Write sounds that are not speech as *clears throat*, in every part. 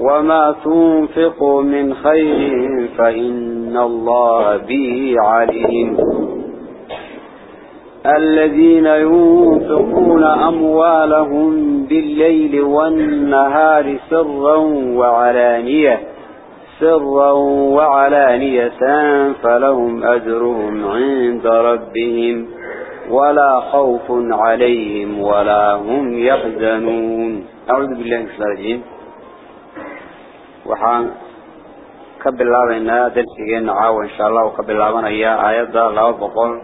وما تنفقوا من خير فإن الله به عليم الذين ينفقون أموالهم بالليل والنهار سرا وعلانية سرا وعلانية فلهم أجرهم عند ربهم ولا خوف عليهم ولا هم يحزنون أعوذ بالله من الشيطان الرجيم. وحان قبل الله بينا دلتين عاو إن شاء الله وقبل الله بينا إياه آيات دار الله بقول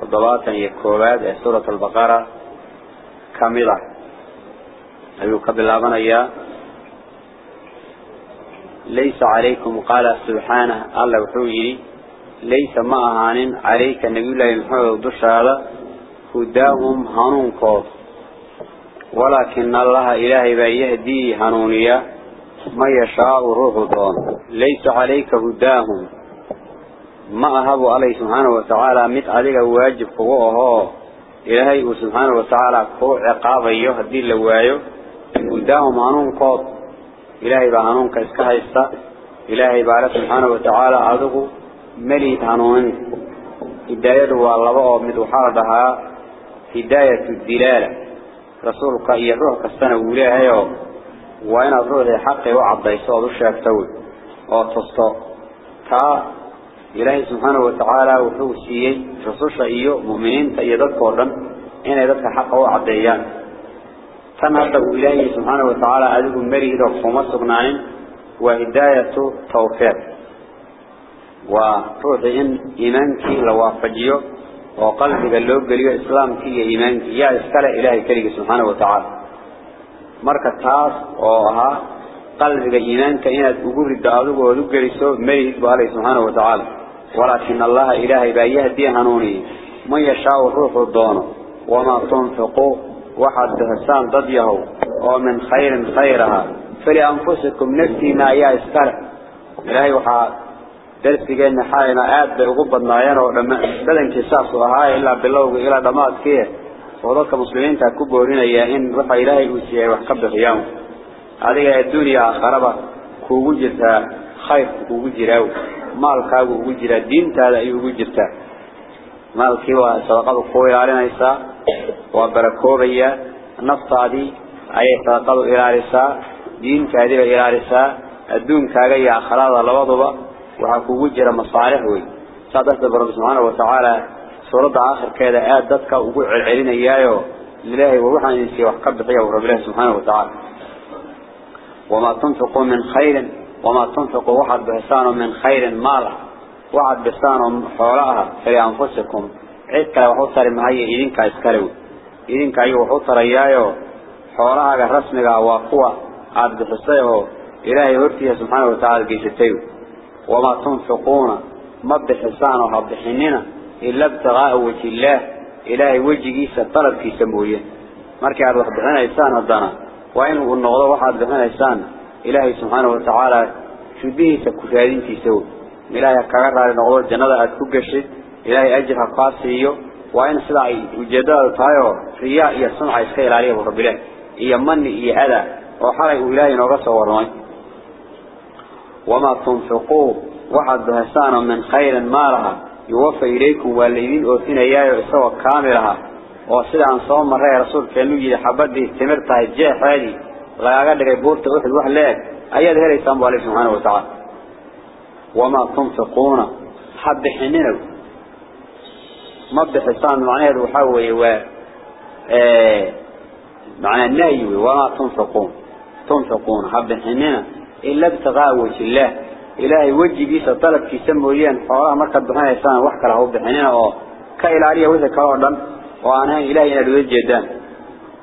فضلاتا يكوباد سورة البقرة كاملة أيو قبل الله بينا إياه ليس عليكم قال سبحانه الله وحوهي ليس ما أهانين عليك النبي الله يمحوه ودوش هذا هداهم هنون قوض ولكن الله إلهي بأيه دي هنونيه ما يشاء روح دون ليس عليك هداهم. ما أهب عليه سبحانه وتعالى. مت عليك واجب قوة إلهي سبحانه وتعالى قوة عقاب يهدي لوايو. هداهم عنهم قوت إلهي بعنهم كإسكها يستا إلهي بعلى سبحانه وتعالى عدوه. مليت عنهم. هداية والله مد وحاردها هداية الدلالة. رسولك يروح كستنا أوليها يوم وإن أضروه حقه وعضيسه وضوشة تول وتصطى تا إلهي سبحانه وتعالى وحوه سيئي رسوشة إيو مؤمنين تأيدت قرن إن يددك حقه وعضيان تنهده إلهي سبحانه وتعالى أدوه مريد وقوم سبنان وهداية توفيق. وروح إن إيمانك لوافجيه وقلبك اللوب قليل إسلامك إيمانك. يا إسكال إلهي كريك سبحانه وتعالى. Marka taas oo ahaa qalbiga iimaanka inaad ugu riddo adigu oo u geliso marihid baa Allah subhanahu wa ta'ala walakin Allah ilaahay baa yahdi hanuuni man yashaa ruuxu doono wama tunfiqu waxad tahsan dad yahow oo min khayrin khayraha fali anfusikum nafsi ma ya iskar ilaahay waxa darsigeena xaalina aad ugu badnaayeen oo dhamaankiisa saas ahaa ilaa bilowga ilaa dhamaadkii ودك مسلمين تكبرين يا إن رفع إلهي وسيا وحكب خيام هذه الدنيا خربة كوجرتا خير كوجراو مال كاو كوجرا دين تهذا يوجرتا مال كيوا صدقة قوي علينا إسا وبركوبية النفط هذه أي صدقة إلى رسا دين كهذه إلى رسا الدون كاجي خلاص على وضبه وحكوجرا مصالح وي صدق رب سبحانه وتعالى سورة آخر كذا آد دتك وقول علينا إياه لله وروحنا نسي وحكب فيه ورب الله سبحانه وتعالى. وما تنفقوا من خير وما تنفقوا واحد بحسان من خير مالا. واحد بحسان حولها في أنفسكم. عيدك وحوصر معي إذنك إسكالو إذنك أيو وحوصر إياه حولها رسمك وقوة. عاد بحسيه إلهي هرتيه سبحانه وتعالى قيشتيه وما تنفقون. ما بحسان وحبحننا إلا ابتغاء وجه الله إلهي وجهي سطلب في سموية مركي عرض بحنا إنسان الضنا. وإنه النغضة واحد بحنا إنسان. إلهي سبحانه وتعالى شبيه سكفادين في سوء إلهي كغر على نغضة جنة أتكوكشد إلهي أجرها قاسيه وإن صدعي وجدال طايو رياء يصنع يسخيل عليه ورب الله. من إيا أذى وحرق إلهي نغصة ورمي وما تنفقوه. واحد بهسان من خير مالها يوفى إليكم والذين أوتين إياه إسوا كاملها. وصل عن صوم مرة رسول كانوا يجي حبدي تمرتها الجاح هذه غير لك بورت واحد لك أياد هذا يسمى عليه سبحانه وتعالى. وما تنفقون حب حنينه. ما بحسان معناه وحوي و آه معنى النهي. وما تنفقون. تنفقون. حب حنينه. إلا ابتغاء الله. إلهي وجه بيسا طلب كي سمويان حوالها مركب بحنا يسان وحكرا هو بحنين أو كإلاريا وذا كواردن وأنا إلهي نلو الجدان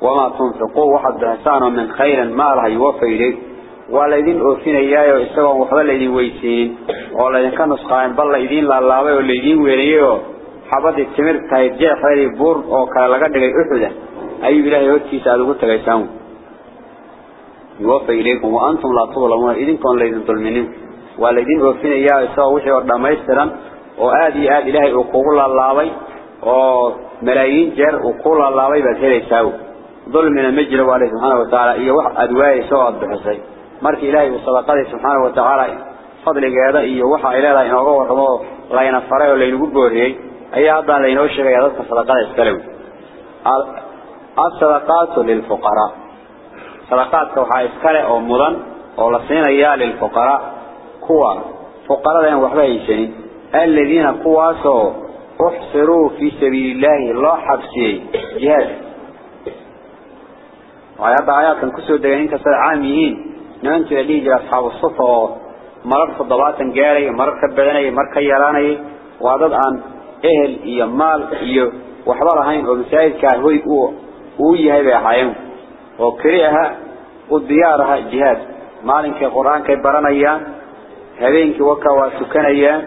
وما تنفقوا واحد بحسان من خيرا ما لها يوفى إليه والذين أوفين إياه وإستوى وحبا الذين ويسين. والذين كانوا سخائن بالله إذين لالله والذين ويريه حبات التمر تايجيح هذه بور أو لقد لقى أحدا. أي إلهي وجه سألوه تغيسان يوفى إليكم وأنتم لا تظلمون. إذن كون ليدن ظلمين والذين أوفين إياه إستوى وحي ورميسترا وآدي آد إلهي أقول الله وملايين جر وقول الله بذهر يساوي ظلم من المجر وعليه سبحانه وتعالى. إيه واحد أدواء سواد بحسي مرك إلهي وصدقاته سبحانه وتعالى. فضل هذا إيه وحا إلهي إنه هو رمضه لا ينفره ولا ينقبه أي هذا لا ينوشك هذا صدقاته السلام الصدقات للفقراء. صدقات وحا إسكاله أو مضن. أو لصين إياه للفقراء. كوا فقراء لهم وحبه الذين قواسوا أحصروا في سبيل الله الله حبسي جهاد. وآيات آيات كسو دقائن كسر عاميين. نانتو يليه جل أصحاب الصفة. مرر فضلات جاري مرر كبداني مرر كيراني وعدد عن أهل iyo maal iyo waxba lahayn oo masaajidka hoy uu uu yahay bay ahaayeen oo kaliya u diyaaraha jihad baranayaan هذين كي وكا وسكان أيام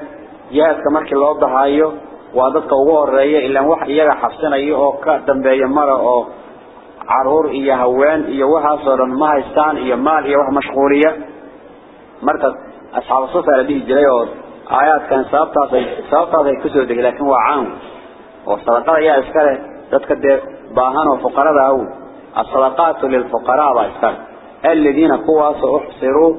يا سمك الأرض هايو وادت قوار رأي إلا واحد يلا حسن أيه أو كدم بيا مرة أو عرور إياه وين إياه وها صار ما يستان إياه مال إياه مشغولية مركز أصحاب صفة لديه جريوز آيات كان سابتا زي سابتا زي كسر ده لكن هو عام والصلاقات يا أسكرة ذاتك دي باهان وفقراء ده هو الصلاقات للفقراء بأسكرة الذين قواس أحصروا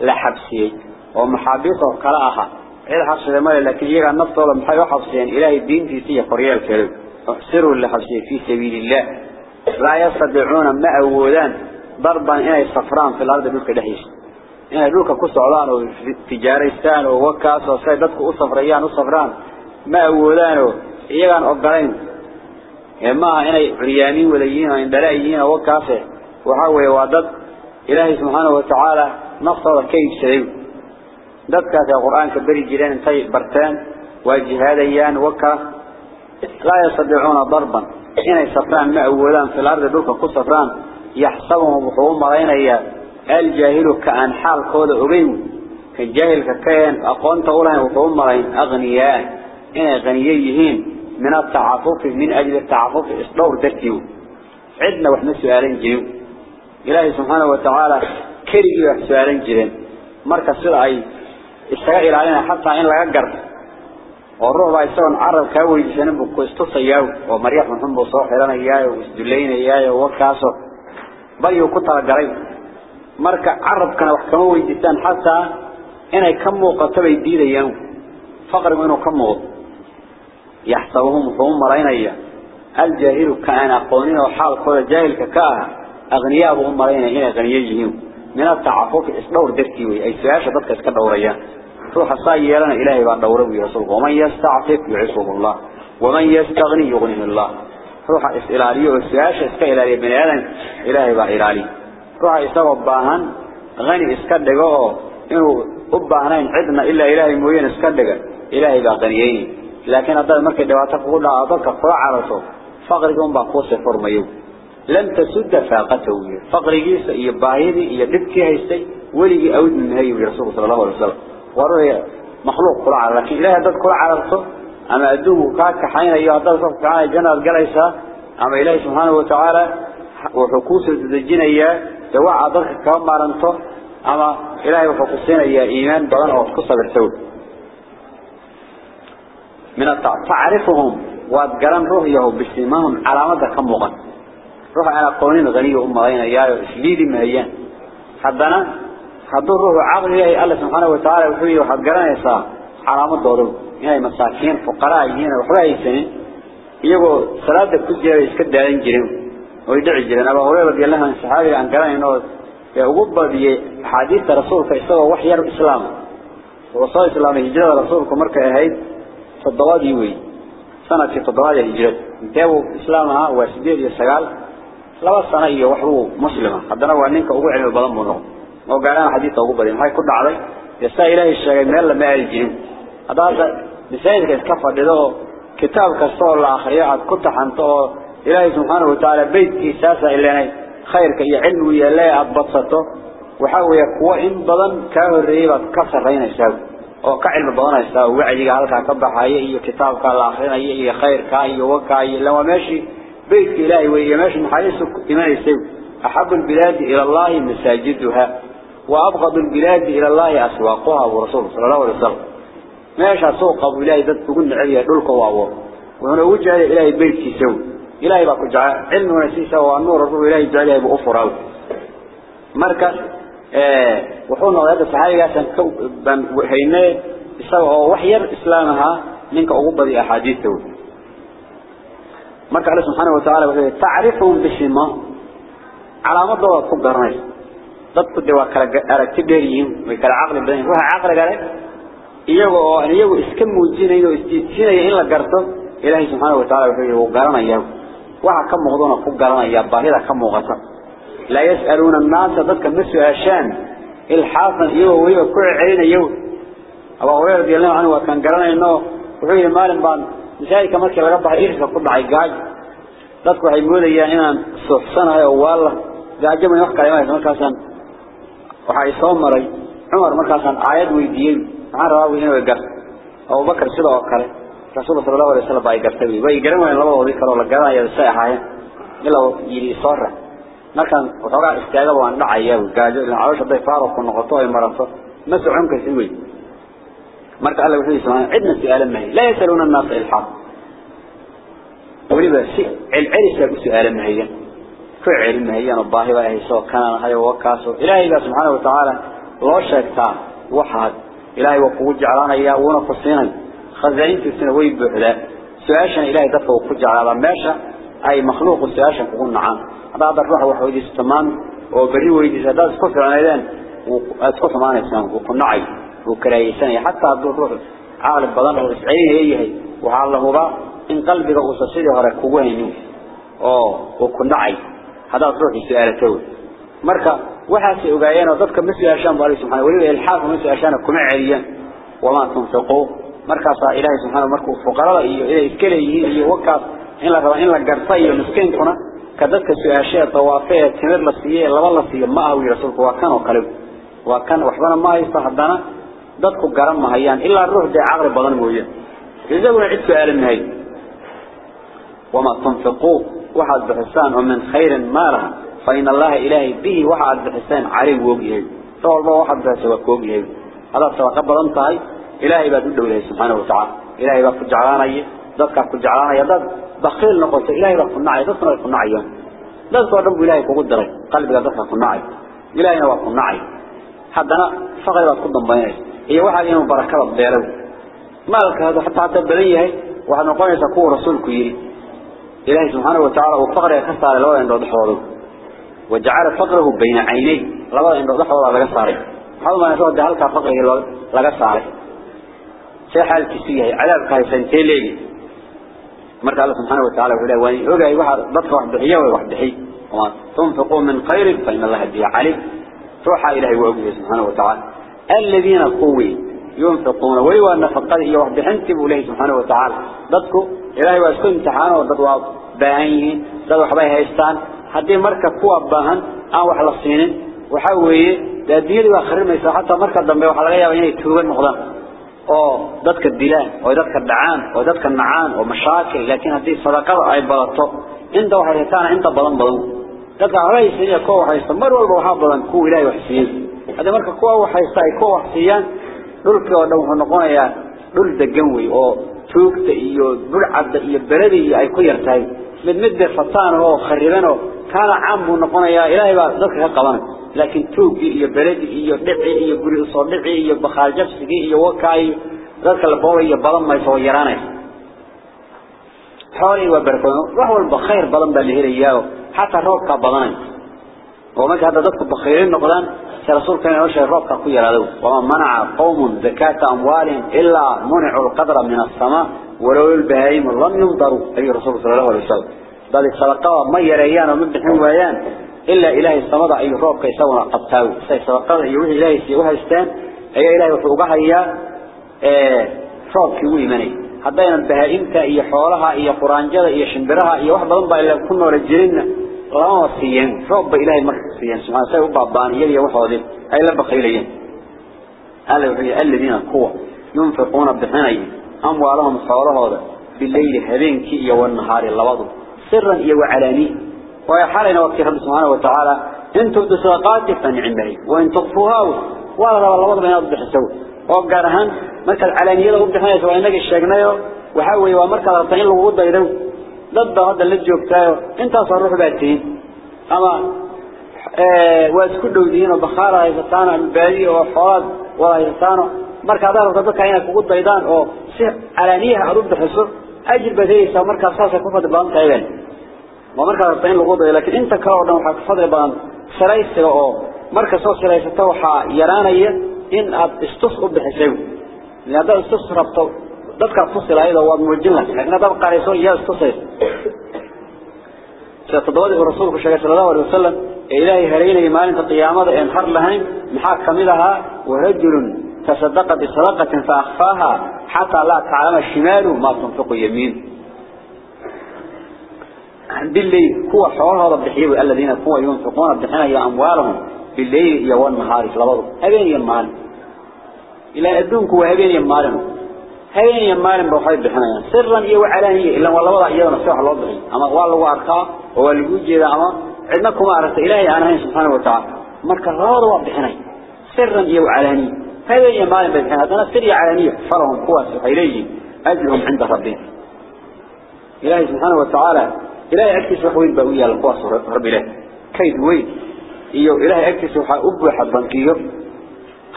لحبسيه ومحابيث وقلاءها إلا حصل المال لكن يرى النفط ومحايا حصلين إلهي الدين في سيئة قرية الكريم احسروا اللي حصلين في سبيل الله لا يستدعون ماء وودان ضربا إلى يستفران في الأرض بلوك دهيش إنا بلوك كسو علانه في تجاريستان ووكاس وصيدتك أصفريان أصفران ماء وودانه إيه عن أبغرين إما إنا عريانين وليين وإن دلائيين ووكاسه وحاوه وعدد إلهي سبحانه وتعالى نفط وكيف سليم دكا القرآن كبري جيران انتي برتان وجهاديان وكا لا يصدعون ضربا. هنا يصفان معولان في الأرض دوكا قصفران يحسبهم بحوم رينا يا الجاهل كأن حال قول ابن الجاهل كان اقون تقولها وحوم مرين أغنياء إن غنيين من التعفف من أجل التعفف اصدور دكيو. عدنا وإحنا سؤالين جيو. إلهي سبحانه وتعالى كل سؤالين جيو مركز سرعي استغير علينا حتى إن لا يقر والروح بقى يسوون عرب كاوي جسنين بكوستو صياو ومريح من حنبو صوحي لنا إياه واسدلين إياه ووكاسو بيو كتر قريب weydiistaan xataa inay ka muuqato bay diidayaan faqrigu inuu ka muuqdo yaxsabuhum wuxuu malaynaya aljaahilu kaan aqoonin oo xaalkooda jaahilka ka ah aqniyaa buu malaynaya inay qaniyo yihiin min atacafufi isdhowr dartii wey ay su-aasha dadka iska dhowrayaan ruuxa saa yeelana ilaahay baa dhowra buyi rasuulku waman yastacfif yucisuhu llah waman yastagni yugnihi llah ruuxa is ilaaliyo oo su-aasha iska ilaaliya bani aadanka ilaahay baa ilaaliya ruuxa isagoo baahan qani iska dhigo oo inuu u baahnayn cidna ilaa ilaahay mooyeen iska dhiga ilaahay baa qaniyeyni laakiin haddaad markay dhibaato kugu dhaco dadka kula carato faqriga unbaa kuusii furmayo lam tasudda faaqatahu yiri faqrigiisa iyo ورده مخلوق كل عالم لكن إله هدد كل عالم أما أدوه كاك حين أيها صف كعان الجنة القليسة أما إله سبحانه وتعالى وحكوس الزجين أيها دواء عضلك كهم مارنته أما إله وحكوسين أيها إيمان بغن وحكوصة بالسود من التعرفهم وادقلن روحيهم باجتماهم على مدى كم وغن روح على قوانين غنية أمه غينة يا إسليدي مهيان حدنا حضر روح عقل إلهي الله سبحانه وتعالى وحويه وحقرن يسا علامة دورو يعني مساكين فقراء وحواه سنين يقول صلاة كجيرة يسكد دارين جريم. ويدعي جيران أبا هريرة رضي الله عنه الصحابي عن قرأ إنه يقول بي حديث رسول فإستوى وحي الإسلام وصل إسلام هجرة رسولكم مركة أهيد. تضواد يوي. سنة في تضواد هجرة. انتهوا إسلامها وسبيل يسقال لبا سنة إيه وحبو مسلمة حدنا وعنينك أقوى علم البضم منه وقالنا حديث أقوى بدين هاي كل علي يستا إلهي الشيء ميلا ما الجنين هذا مسايدك اسكفر لذو كتاب كستور الآخرية كنت حنطو إلهي سبحانه وتعالى بيت إساسا إلهي خيرك يا علم ويا لا أضبطته وحاول يكون إن بدن كانوا الرئيبة كسر رين الشاب أو كعلم بدن الشاب وعي قال كبح هي كتاب قال الآخرين هي خير كاي وكاي لو ماشي بيت إلهي ويا ماشي محيسك إيمان يسوي أحب البلاد إلى الله مساجدها وأبغض البلاد إلى الله أسواقها ورسوله صلى الله عليه وسلم. ماشي سوق أبو إلهي ذات تقول عليها دولك وعوه وهنا وجه إلهي بيت يسوي إلهي بقى جعل علم ونسيسه والنور رسول إلهي جعله بأفره مركز وحونا هذا صحابي عشان بن وحينا يسوى وحير إسلامها منك أقوب ذي أحاديثه. مركز الله سبحانه وتعالى تعرفهم بشما على مدى كبرناش ضدك دوا كلا أركتجريهم وكلا عقل بدين وها عقل قال إياه أن إياه إسكم وجينا إستيسينا إلا قرطه إلهي سبحانه وتعالى وحيد وقرنا إياه وها كم مغضونا كبرنا إياه باهلا كم مغطى لا يسألون الناس ضدك مسوا عشان الحاصل يو ويو كل عين يو أبو هريرة رضي الله عنه وكان قرنا إنه وحي مال بان مثالي كما كان ربح إيش فقد عيقاج ضدك وحي مولي يا إنا صحصنا يا والله قاعد من يحكى يا مركزا وحي صوم مري عمر مركزا آيات ويديين عن رواوي إنه يقر أبو بكر سيدا وقره رسول صلى الله عليه وسلم باي قرتبي ويقرن وين الله وذكر الله قرنا يا السائحة إلا يلي صره markaan waxoogaa istaaga waan dhacaya gaajo ilaa caloosha haday faaro ku noqoto ay marato ma socon kasi wey marka alla wuxuu yismaa cidna su'aalan mahay laa yasaluuna annaasa ilxaaq weliba si ku su'aalan mahayaan ku فعل ما هي نباهي وإهي سوء كان نحي ووكاسو إلهي سبحانه وتعالى لا شكتا وحد. إلهي وقود جعلانا إياه ونفسينا. خزعين في السنوية بحلة سعاشا إلهي دفع وقود جعلانا ماشا. أي مخلوق سعاشا كون نعام بعد الروح وحويد استمان وبري ويدي سعداد سكفر عن إذن وأتخف معنا إسلام وقود نعي. وكرايه سنة حتى عبدالله روح عالب بضانه وإسعيه إيهي وعالله بقى إن قلبي رؤوس السيدة غرق كوهي نوف أوه. وقود نعي. هذا صرف السؤال تقول مركا وحاس أجايانا ضفك مثل عشان بارس سبحانه. ولي الحاف مثل عشان كم عليا وما تنفقوا مركا صائله سبحانه مركو فقراء إذا كله يوقع إن لا إن لا جرفي مسكين كنا. كذك سؤال شيء طوافية تمر لصية لا والله صية ما هو يرسل وكان وقلب. وكان وحنا ما يستحضنا ضفك جرم مهيان. إلا الروح ده عقرب بدن مهيان إذا قلنا عد سؤال مهيان وما تنفقوا واحد بحسان ومن خير مالها فإن الله إلهي به واحد بحسان عليه وقيه طول الله واحد بحسوك وقيه هذا سواء بضان طهي إلهي باد الدولة سبحانه وتعالى. إلهي باد كجعلانا ذاتك كجعلانا يداد بخيل نقص إلهي بقى قناعي ذاتنا بقى قناعي ذات رب إلهي كقول دري قلبك ذاتنا قناعي إلهي بقى قناعي حدنا فقر بقى قدام بيني هي واحد يوم بركة الديرو مالك هذا حتى حتى بليه واحد نقول يتكون رسولك يري إلهي سبحانه وتعالى وفقر على لولا عند ضحوره وجعل فقره بين عينيه. لولا عند ضحوره لقى صاري هذا ما يسوى ده هلك فقره لقى صاري شيء حال كسيه عذاب كاي سنتين مرك الله سبحانه وتعالى ولا وين وجاي واحد ضد واحد بحية وواحد بحي تنفقوا من خير فإن الله هدي عليه روح إلهي وعبده سبحانه وتعالى. الذين قوي ينفقون ويوا النفقات هي واحد بحنتب إلهي سبحانه وتعالى. ضدكم؟ إلهي واسكو امتحان ودادوا باعين دادوا حباي هايستان. حدي مركب كوة باهن آن وحلا الصينين وحاوي. دا ديلي وآخرين ميسا. حتى مركب دمي وحلا غيا وينيه توبان مغضان. أو دادك الدلان أو دادك الدعان. أو دادك النعان. ومشاكل لكن هدي صداقة أي بلطو. إنت وحلا يتانا إنت بلان بلان دادا عليه سنية كوة حايستان مروا البوحا بلان كو إلهي وحسين. هدي مركب كوة حايستان كوة حسين. دول كوة دول دجنوي أو tuugta iyo burcadda iyo berada iyo ay ku yartahay mid mid fataan oo khariban oo kana caam buu noqonayaa ilaahay baa dadka ka qabanay لكن توقي إيا بلدي إيا دعي إيا قري صدعي إيا بخار جبسي إيا وكاي. ذلك البوي إيا بلن ما يسوى يراني. حولي وبركونه. وهو البخير بلن بالهير إياه. حتى روكا بلني. ومك هذا ذلك بخيرين نقدان رسول كان يوشي الرب كان يرادو وما منع قوم زكاة أموالهم إلا منعوا القدر من السماء ولو البهائم لم ينظروا. أي رسول صلى الله عليه وسلم. ذلك سبقوا ما يريان ومن بحين ويان. إلا إلهي السماء أي الرب كيسونا قبتاوي. سبقوا يوحي إلهي سيوها استان أي إلهي وفوقها إياه رب كيوي مني. هذين البهائمك إيا حولها إيا قرانجة إيا شنبرها إيا واحد بلنبا إلا كنا رجلين وصيين رب إلهي مرحسيين سبحانه سيئوا بابان. يلي وحوذين أي لبخيلين ألذين قوة ينفقون بحني أموالهم حولها بالليل هذين كي والنهار اللوض سرا إيا وعلاني. ويحالنا وكي رب سبحانه وتعالى. إن تبدو صدقات فنعم به وإن تطفوها ولا اللوض بين أرض بحسوه وقارهان مركز علانية وبدحنا سواء إنك الشجنايو وحاول ومركز الطين لو وضع يدو. ضد هذا اللي جوكتايو انت صرف باتين أما آه واسكو دودين وبخارة يستانا البادية وحواد ولا يستانا مركز هذا ضدك عينك وضع يدان أو سيح علانية أرد حسر أجل بديسة مركز ساسا كفة بان تايبان ومركز الطين لو وضع لكن انت كاوردان وحاك فضل بان سلايسة أو مركز سو سلايسة وحا يرانية إن أب استصقب بحسيو. لأن هذا استصربته dadka tusila ayada waa muujin lahayd laakiin dad qaarayso iyo istusay sida todobadii rasuulku sheegay sallallahu alayhi wasallam ilaahay hareynay maalinta qiyaamada ee har lahayn maxaa kamid ahaa tasaddaqa bi sadaqatin fa akhfaha hatta la ta'lama shimalu ma tunfiqu yamin بالليل هو حوالها بحيو الذين هو ينفقون بحنا أموالهم بالليل يوان نهار لبضوا هبين يمال إلى أدونك وهبين يمالهم هين يا بوحيد بحنا؟ سرا إيه وعلانية إلا والله وضع إيه ونصيح الله بحي أما والله وارقا هو الوجي دعما عدناكم أرسل إلهي أنا هين سبحانه وتعالى. مالك الله وضع بحنا. سرا إيه وعلانية هين يا مالن بحنا. هذا سريع علانية فرهم قواس إليهم أجلهم عند ربهم إلهي سبحانه وتعالى. إلهي أكتش وحوين بأوية القواس رب إله كيد وين إيوه إلهي أكتش وحا أبوي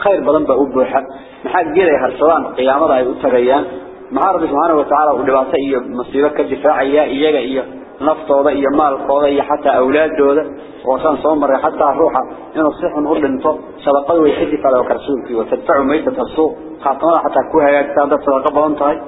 خير بدن بقى أبوحة. محاد جيلة هرسلان قيامة أي أتغيان. محارب سبحانه وتعالى ولباسة إيه مصيبة كالدفاعية إيه إيه نفط وضع إيه مال قوضة إيه حتى أولاد جودة وصان صومر حتى روحة. إنه الصيح نقول لنطو سبقوا ويحدي فلا وكرسول فيه. وتدفعوا ميتة السوق خاطمنا حتى كوها يكتاب صدقة بانتهي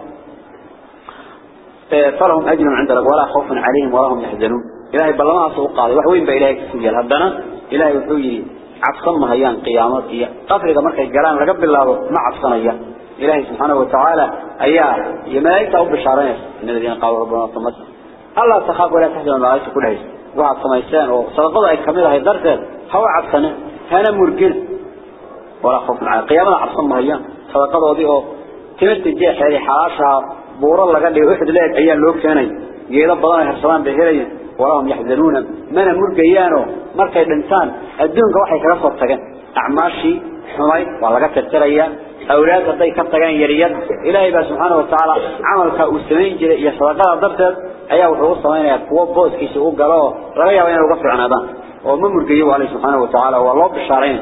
فلهم أجل عند الله ولا خوف عليهم ولا هم يحزنون. إلهي بلما سوق قال. وحوين بإلهي كسوية هدنا إلهي وحوي عفصن ما هيان قيامات إياه قفرق مركز جلان لقب الله ما عفصن إياه إلهي سبحانه وتعالى أياه يمالك أو بشارين إن الذين قالوا ربنا طمس الله تخاف ولا تحزن ما عايش كل هيس وعد سميسان وصدقوا أي كمية هاي درسة هو عفصنه. هنا مرجل. ولا خوف على قيامة عفصن ما هيان صدقوا وضيعوا تمت الجيح هذه حراشها بورا الله قال لي واحد لاك أيام لوك كاني يلا بدنا هرسلان بهرين وراهم يحزنون من مرجيانه مركز الإنسان الدنيا وحي كرفض تجن أعماشي حماي ولا قد تريا أولاد هذي كتجن يريد. إلهي بس سبحانه وتعالى عمل كأسمين جل يصدق ضبط أيه وحوص ما يقوى بوز كيس قالوا. رجع وين وقف عن هذا ومن مرجيه عليه سبحانه وتعالى والله بالشارين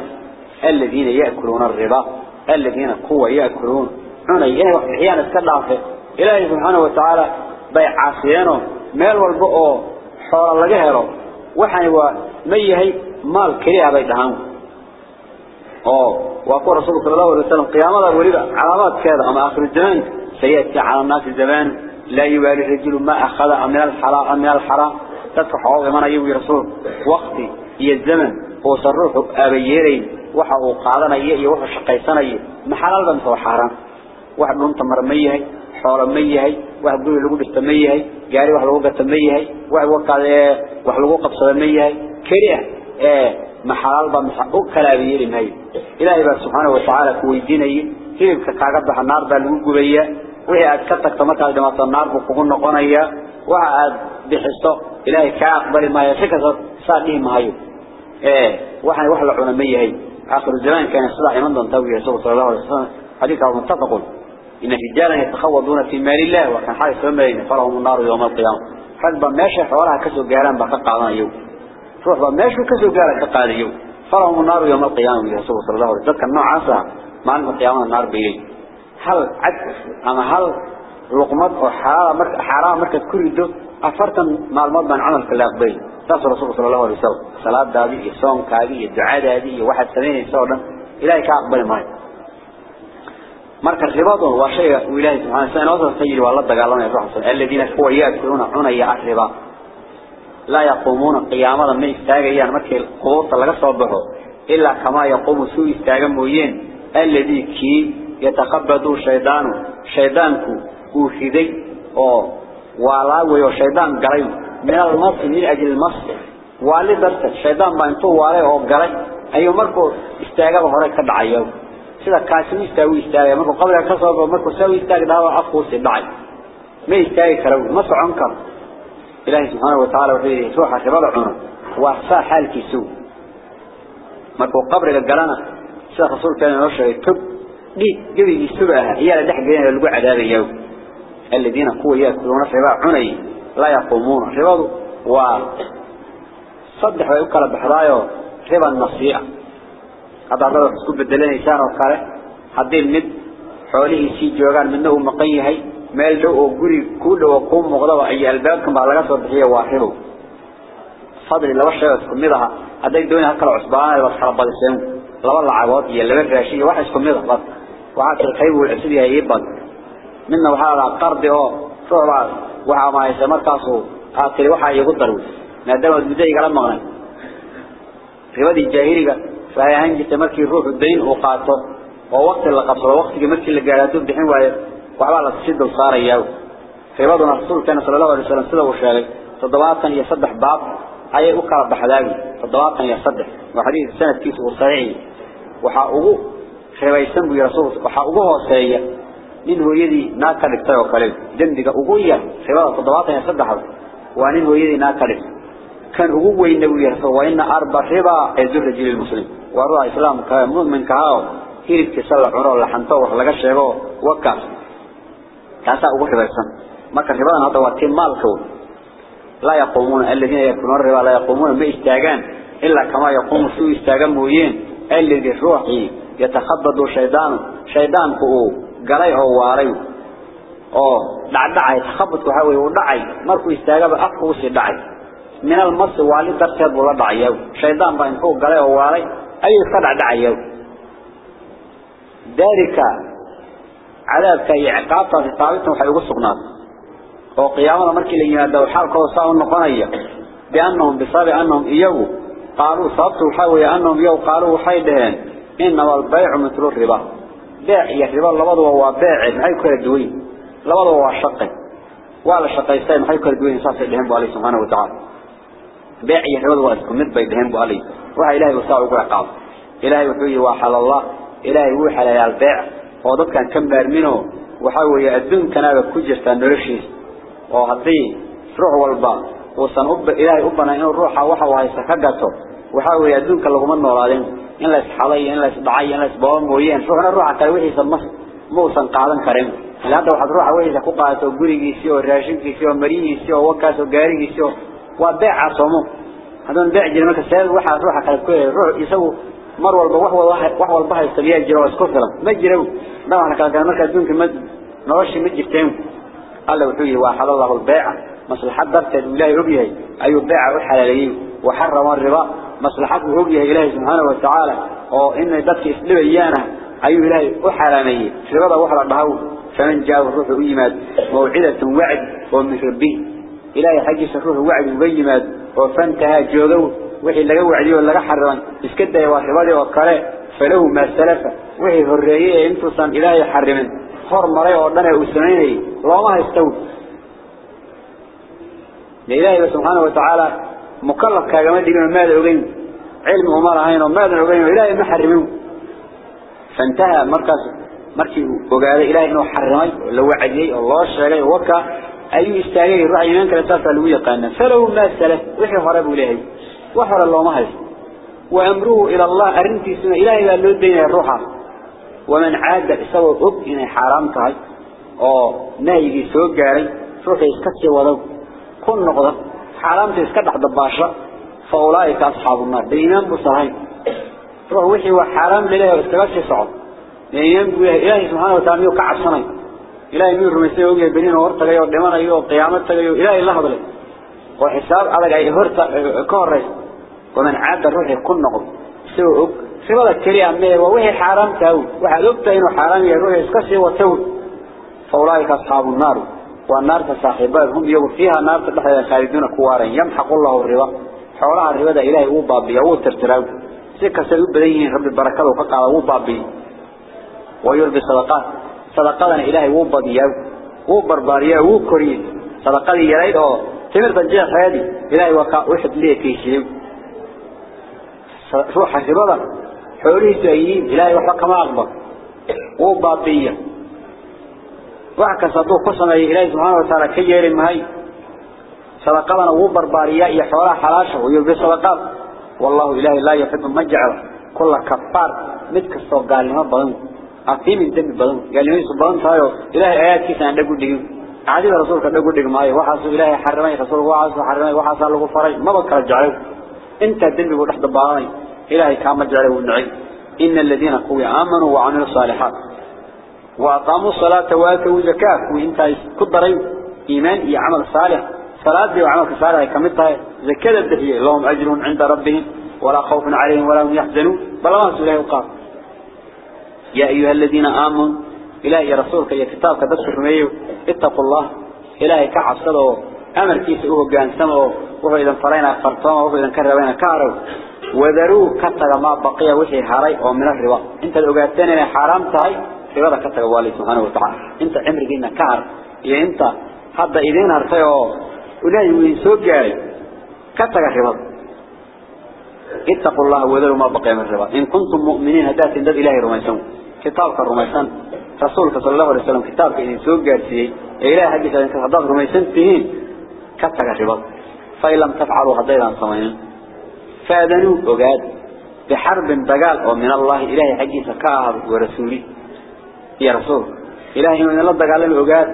الذين يأكلون الربا الذين قوة يأكلون. هنا إيه أحيانا تكلم إلهي سبحانه وتعالى بيع عصيانه مال والبقو حول الله جهره وحن هو ميهي مال كريه بيدهان أو وأقول رسول صلى الله عليه وسلم قيامة ولد علامات كذا أما آخر الزمان سيأتي على الناس الزمان لا يوالي الرجل ما أخذ من الحرام من الحرام تدفع عوض من أيوه رسول وقتي هي الزمن هو صرح أبييرين وحا قادنا يي وحا شقيسنا يي محلال بنت وحرام واحد ننت مرميه حول ميهي واحد قول لغو بستميهي بستميهي واحد وقال واحد لغو قبصد ميهي. كريه إيه محلال بمحقوق كلابيري مهي إلهي بقى سبحانه وتعالى كويديني هيبك كاقبح النار بقى لغو قبية وهي أدكتك تمكى دمات النار بقوقون نقونيا وعاد بحسطه إلهي كاقبل ما يشكس صاديه مهيو. إيه واحد لعونا ميهي. آخر الزمان كان الصلاح من دون توجيه صلى الله عليه وسلم. حديث متفق إن رجالا يتخوضون في مال الله وكان حال سمين فرهم النار يوم القيامة. حسب ماشي حوالها كسو بقى عنا يوم روح ماشي كسو جاران كقال يوم فرهم النار يوم القيامة يا رسول صلى الله عليه وسلم. كان نوع عصا مع القيامة النار بيلي هل عد أما هل لقمات أو حرام مرك حرام مركز كل دو؟ أفرتن معلومات من عمل كلاق بي تاسو رسول صلى الله عليه وسلم. صلاة دادي صوم كاغي دعاء دادي واحد سنين يسودن إلهي كأقبل معي مرك الرباط هو شيء ولاية سبحانه السنة وصل سيئر والله تقالنا يا سبحانه الذين هو يأكلون عنا يا أكربا لا يقومون قيامة من استاغيان مكة القوطة لك صبحه إلا كما يقوم سوء استاغموين الذي كي يتقبض شيطان شيطانك كوخذي ولا ويو شيطان قريب من المصر من أجل المصر والدرسة شيطان بانتو والي هو قريب أي مركو استاغب هو ركب عيوه sida kaasi istaagu istaagay markuu qabriga ka soo baxo markuu soo istaag dhawa afku si dhacay ma istaagi karo ma socon karo ilaahi subhanahu wa ta'ala wuxuu yiri ruuxa ribada cuno waa saa xaalkiisu markuu qabriga galana sida rasuulkeena noo sheegay tub dhiig gabigiisu ah ayaa la dhaxgeeyay lagu cadaabayo alladina kuwa yaakuluuna riba cunay la yaquumuuna ribadu waa saddex الرجل اسكو بدلين إنسان وكاره هذين مد حوله سي جوغان منه مقية مال له وقري كله وقوم مغضب أي ألبابكم على قصر بحية واحدة فضل الله وشيء اسكو مدها هذين دون هكذا عصبان بس حرب السلام لا والله عواطي اللي من راشية واحد اسكو مدها بس. وعاد الخيب والعسلية يبض. منه وحالة قرد أو صعبات وحا ما يسمر كاسو آخر وحا يقدر نادم المدعي قال مغنى. ربادي الجاهلية فهي هنجت مركي الروح الدين وقاته ووقت اللي قبصه ووقت مركي اللي قالته بحين وايد. وعبال السيد الصار إياه. في بعضنا الرسول كان صلى الله عليه وسلم سيده صدوات كان يصدح باب أي أكرا بحلاقي. كان يصدح. وحديث السنة كيس وصحيح وحاقوه خيبايسان بي رسول وحاقوه سيئة منه يدي ناكا لكتايو قليل جندك أقوية صدوات كان يصدح وانه يدي ناكا لكتايو كان هو النبي رسول وإن أربع ربا يزور رجل المسلم. وأربع إسلام كمؤمن كهاو. هيرب كسل عرى لحنته وحلقة شيء وكاس كاسا أبو حبيسان ما كان ربا هذا واتين مالكو لا يقومون الذين يكونون الربا لا يقومون ما استاجان إلا كما يقوم سوء إستاجان مويين الذي روحي. يتخبط شيطان. شيطان كو قلي أو واريو. أو دعدعي يتخبط وحاوي ودعي مركو استاجاب أفكو سيدعي من المص والي درتاد ولا دعيو شيطان بين فوق قال ووالي أي صدع دعيو ذلك عذاب كي عقابته في طاوتهم حيقول سقنات وقيامنا مركي لن ينادوا حالك وصاوا النقنية. بأنهم بصاب أنهم إيوه. قالوا صابتوا حاوي أنهم إيوه. قالوا حيدهن. إنما البيع مثل الربا. بيع يحربا لبضوا هو بيع. محي كل الدوين. لبضوا هو الشقي وعلى الشقيستين محي كل الدوين صاصر لهم بالله سبحانه وتعالى. بيع يحرد واسكم مد بيدهم بألي وها إلهي وصاعه قعقاب إلهي وحوي وحل الله. إلهي وحل البيع وضد كان كم منه. وحاول الدون كان بكجر نرشيس وهذي روح والبا. وصن أب إلهي أبنا إنه روح وحا وهي سكجته وحاول الدون كان لهم النورين إن لا حالي إن لا دعي إن لا بوم وين روحنا الروح كان وحي سمس. موسى قاعدا كريم. هذا واحد روح وحي سكوقاته وجري جيسيو راشين جيسيو مريه جيسيو وكاسو جاري جيسيو وبيع صومه هذا بيع جري مركز سيد واحد روح على كل روح يسوي مر والبا وحول بها يستبيع جري واسكفلا ما جروا ده إحنا كان مركز دون كمد نوشي مجفتين قال له وحوي واحد الله البيع مصلحة درت الولاية ربيه أي بيع وحلاليه وحرم الربا مصلحة ربيه إلهي سبحانه وتعالى وإن دتك إسلام إيانا أي إلهي وحلاميه ربا وحل بهو فمن جاء الروح إيماد موعدة وعد ومن ربه إلهي حاجة سفوه وعد وبيمات وفانتها جوذو وحي لقى وعدي ولا اسكد يا واحبادي وقاله فله ما سلف. وحي هرية انتصا إلهي حرم حر مرأي وردنا وسميني. ما يستوي إلهي سبحانه وتعالى مكلف كاجمال دي من ماذا أغين علم وما رهين وماذا أغين إلهي ما حرمه فانتهى مركز. مركز وقال إلهي إنه حرمي لو وعدي. الله الشيء وكا. أي استاجي الرأي إيمانك لسافة لو يقانا فلو ما سلف وحي هرب إلهي. وحر الله هيس وأمره إلى الله أرنتي سنة إلهي له الدين الروحة. ومن عاد سوى أب إنه حرام كهي أو نهيجي سوق جاري روحي اسكتش ولو. كن نقضة حرام تسكتح دباشة فأولئك أصحاب النار. بإيمان بصهين روح وحي وحرام لله واستغش صعب. بإيمان إلهي سبحانه وتعالى إلهي مين رميسي وجه بنين ورطة جاي ودمان أيوه قيامة جاي إلهي الله هذا وحساب أدق أي هرت كورس ومن عاد الروح يكون نقض سوء سوى الكريم ميه ووهي حرام تاوي واحد أبتا إنه حرام يروح يسكسي وتاوي فأولئك أصحاب النار. والنار تصاحبات هم يقول فيها نار تدخل خالدون كوارا. يمحق الله الرضا. حولها الرضا ده إلهي وبابي أو ترتراو. سيكا سيب بدين رب البركة وفقال وبابي ويربي صدقات. صدقاتنا إلهي وبابي وبرباريا وكريم صدقات يريد أو تمر تنجيح هذه إلهي وقع وحد ليه كيشيب روح الرضا حوليه سيئين. إلهي وحق ما أكبر. وبابية وحكا صدوق قصنا إلهي سبحانه وتعالى كي يري مهي صدقاتنا وبرباريا يحولها حلاشة ويربي صدقات. والله إلهي لا يحب من جعل كل كفار الصوت قال لما أقيم الدم بضن قال يسو بضن تايو إلهي آيات كيسا عندك قد عادي رسولك عندك قد ماي وحاسو إلهي حرمي رسولك وحاسو حرمي وحاسو لغو فرج ما بكر جعله أنت الدم لحظة بضاني إلهي كامل جعله والنعي إن الذين قوي آمنوا وعملوا الصالحات. وأقاموا الصلاة وآتوا زكاة وإنت كدرين إيمان إي عمل صالح. صلاة وعمل صالح كمتها زكاة الدهية. لهم أجر عند ربهم. ولا خوف عليهم ولا هم يحزنون. بل ما سؤال يقال يا أيها الذين آمنوا إلهي رسولك يا كتابك دسر ميو اتقوا الله. إلهي كعب صدو أمر كيس أوه قان سمعه وهو إذا فرينا فرطوما وهو إذا كربينا كارو. وذروا كتغ ما بقي وحي هاري ومن الرواء إنت الأقاتين اللي حرام تهي رواء كتغ والي سبحانه وتعالى. إنت عمر قلنا كار. يا إنت حتى إذين هرتيو. إلهي وين سوق جاري. كتغ رواء اتقوا الله وذروا ما بقي من الربا. إن كنتم مؤمنين هدات إن إلهي رميسان كتابك الرميسان رسولك صلى الله عليه وسلم كتابك إن سوق جارسيه إلهي حديث أنك هدات رميسان فيهين كتك الربا فإن لم تفعلوا هديدا صمين. فأذنوا أقاد. بحرب بقال. ومن الله إلهي حقي سكاهر ورسولي. يا رسول. إلهي من الله بقال الأقاد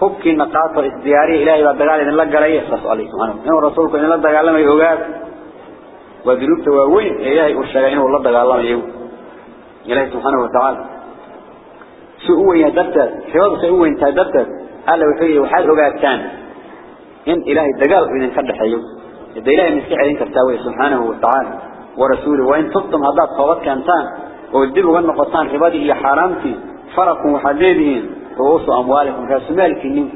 حبكي نقاط إزدياري إلهي بقال إن الله قال يحسس عليه سبحانه. إنه رسولك إن الله بقال ما يقاد وذنوبته وين إلهي أشجعين والله دقال الله يو إلهي سبحانه وتعالى. سؤوا يدبت حوض سؤوا انت دبت قال وحي وحال أقاتان إن إلهي دقال إذن كدح يو إذا إلهي مسكح إذن كرتاوي سبحانه وتعالى ورسوله وإن تبتم هذات خوات كانتان ويدبوا غنى قطان حبادي إيا حرامتي فرقوا وحديدين رؤوس أموالكم فاسمالك النيو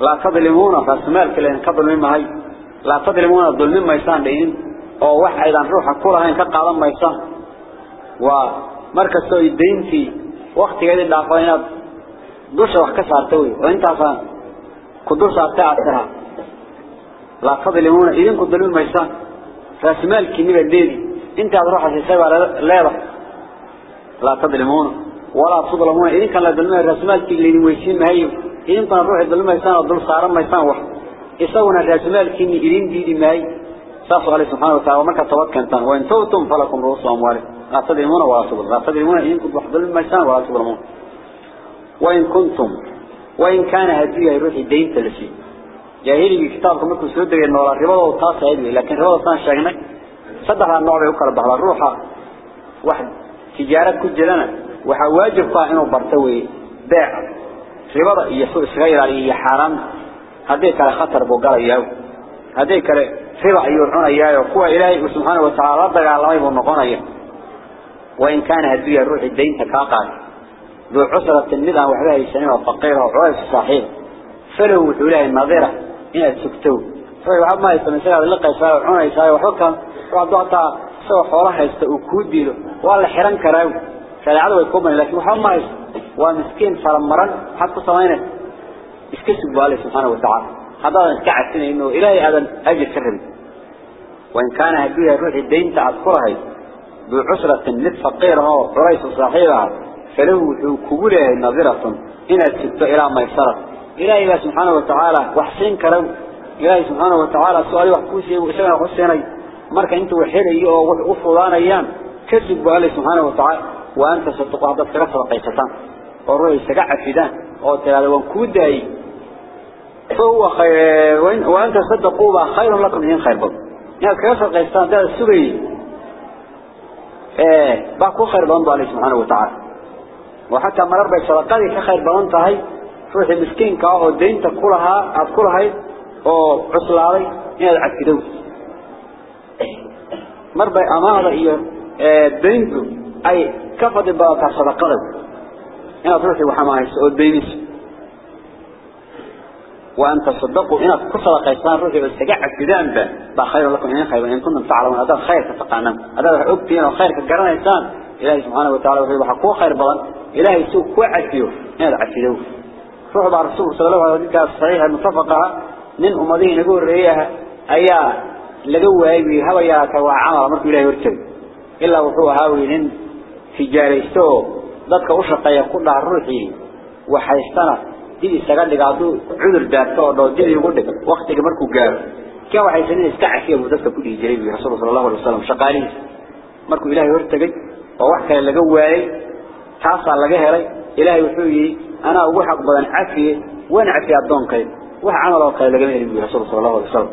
لا تظلمون فاسمالك لأن كظل مما هاي. لا تظلمون الظلم ما يسان لين أو واحد أيضا روحا كلها إن كقاضا ما يسان ومركز سوي الدين في وقت هذه الدعفانات دوشة وحكسار توي. وإنت عفان كدوشة أبتاع لا تظلمون إذن كظلمون ما يسان فاسمال كنيبة ديدي إنت هتروح حسيسيب على ليلة. لا تظلمون ولا تظلمون. إذن كان لا الرسمال اللي ويسين مهيو. إذن كان روح الظلم ما يسان والظلم صارا ما يسان واحد. يسوون الرسمال كني إذن ديدي مهي ساسو عليه سبحانه وتعالى ومكا توت كنتان. وإن توتم فلكم رؤوس أموالكم لا تظلمون ولا تظلمون لا تظلمون إذن كنتم ظلم ما يسان ولا تظلمون وإن كنتم. وإن كان هديه يروح الدين تلسي. جاهلي بكتابكم مكو سودة إنه الربا وطاس هديه لكن الربا صان شاقنك صدق النوع يوكل بحر. الروحة واحد. تجارة كجلنا. وحواجب قائمه برتوي بيع ربا يسوء صغير عليه. حرام. هذيك على خطر بوقال إياه. هذيك على ربا يوحون إياه. وقوة إلهي سبحانه وتعالى على الله يبنقون إياه. وإن كان هدية الروح الدين تكاقل ذو عسرة الندى وحبها يسنين وفقيرها وعوائس صاحب فلو إلهي النظيرة إنها تسكتوه فوحب ما يسمى سيئة اللقاء يساوي وحونا يساوي وحكم وعضوعتا سوى حولها يستأكود ديله ولا حيران كراو فالعدو يكون لكن وحب ما ومسكين فلمران حتى صمينه اسكسوا بالله سبحانه وتعالى. هذا نسكعت سنة إنه إلهي هذا أجل كرم وإن كان هدوية الروح الدين تعذكرها ذو عسرة النت فقيرها ورئيس صاحبها فله كبوله نظرة. إن تسبت إلى ما يسرت إلهي سبحانه وتعالى وحسين كرم. إلهي سبحانه وتعالى السؤال وحكوسي وإسانا حسيني مركا أنت وحيري وفضان أيام. كذب بالله سبحانه وتعالى. وأنت ستقع ضد كرفة قيستان والرؤي سقع فدان وتلالا وانكوداي فهو خير. وأنت صدقوا خير لكم من خير بض يعني كرفة قيستان ده السبي إيه باكو خير بضان بالله سبحانه وتعالى. وحتى مرر بصدقاتي كخير بضان تهي روحي مسكين كاهو دينتا كلها عاد كلها أو عسلالي إن العكدو مربي أمانة إيو دينتو أي كفد بابا صدقه إن روحي وحمايس أو دينيس. وأن تصدقوا إن كسر قيسان روحي تجع كذان به بخير لكم إن خير إن كنتم تعلمون. هذا خير تتقانون هذا أبتين وخير كجرنا إنسان إلهي سبحانه وتعالى وحي وحقوه خير بلن إلهي سوء وعديه إن العديه روح بعد الرسول صلى الله عليه وسلم الصحيحة المتفقة. من أمضيه نقول رئيها أيا لقوا أيبي هوياك وعمر. مركو إلهي ورتب إلا وحوه هاوي في جاريستو. ذاتك أشرق يقول لها الروحي. وحيستنا جدي استقال لك عدو عذر صار دو جدي يقول لك وقت اللي يمركو قال كاو عايزين استعفية مدسة كل إجريب رسول صلى الله عليه وسلم شقاليس مركو إلهي ورتقك ووحكا لقوة علي حاصل لقه علي إلهي وحوي أنا أبوح أقبل عفية وين عفية عبدون قيل وح عمل وقال لقمه لبي رسول صلى الله عليه وسلم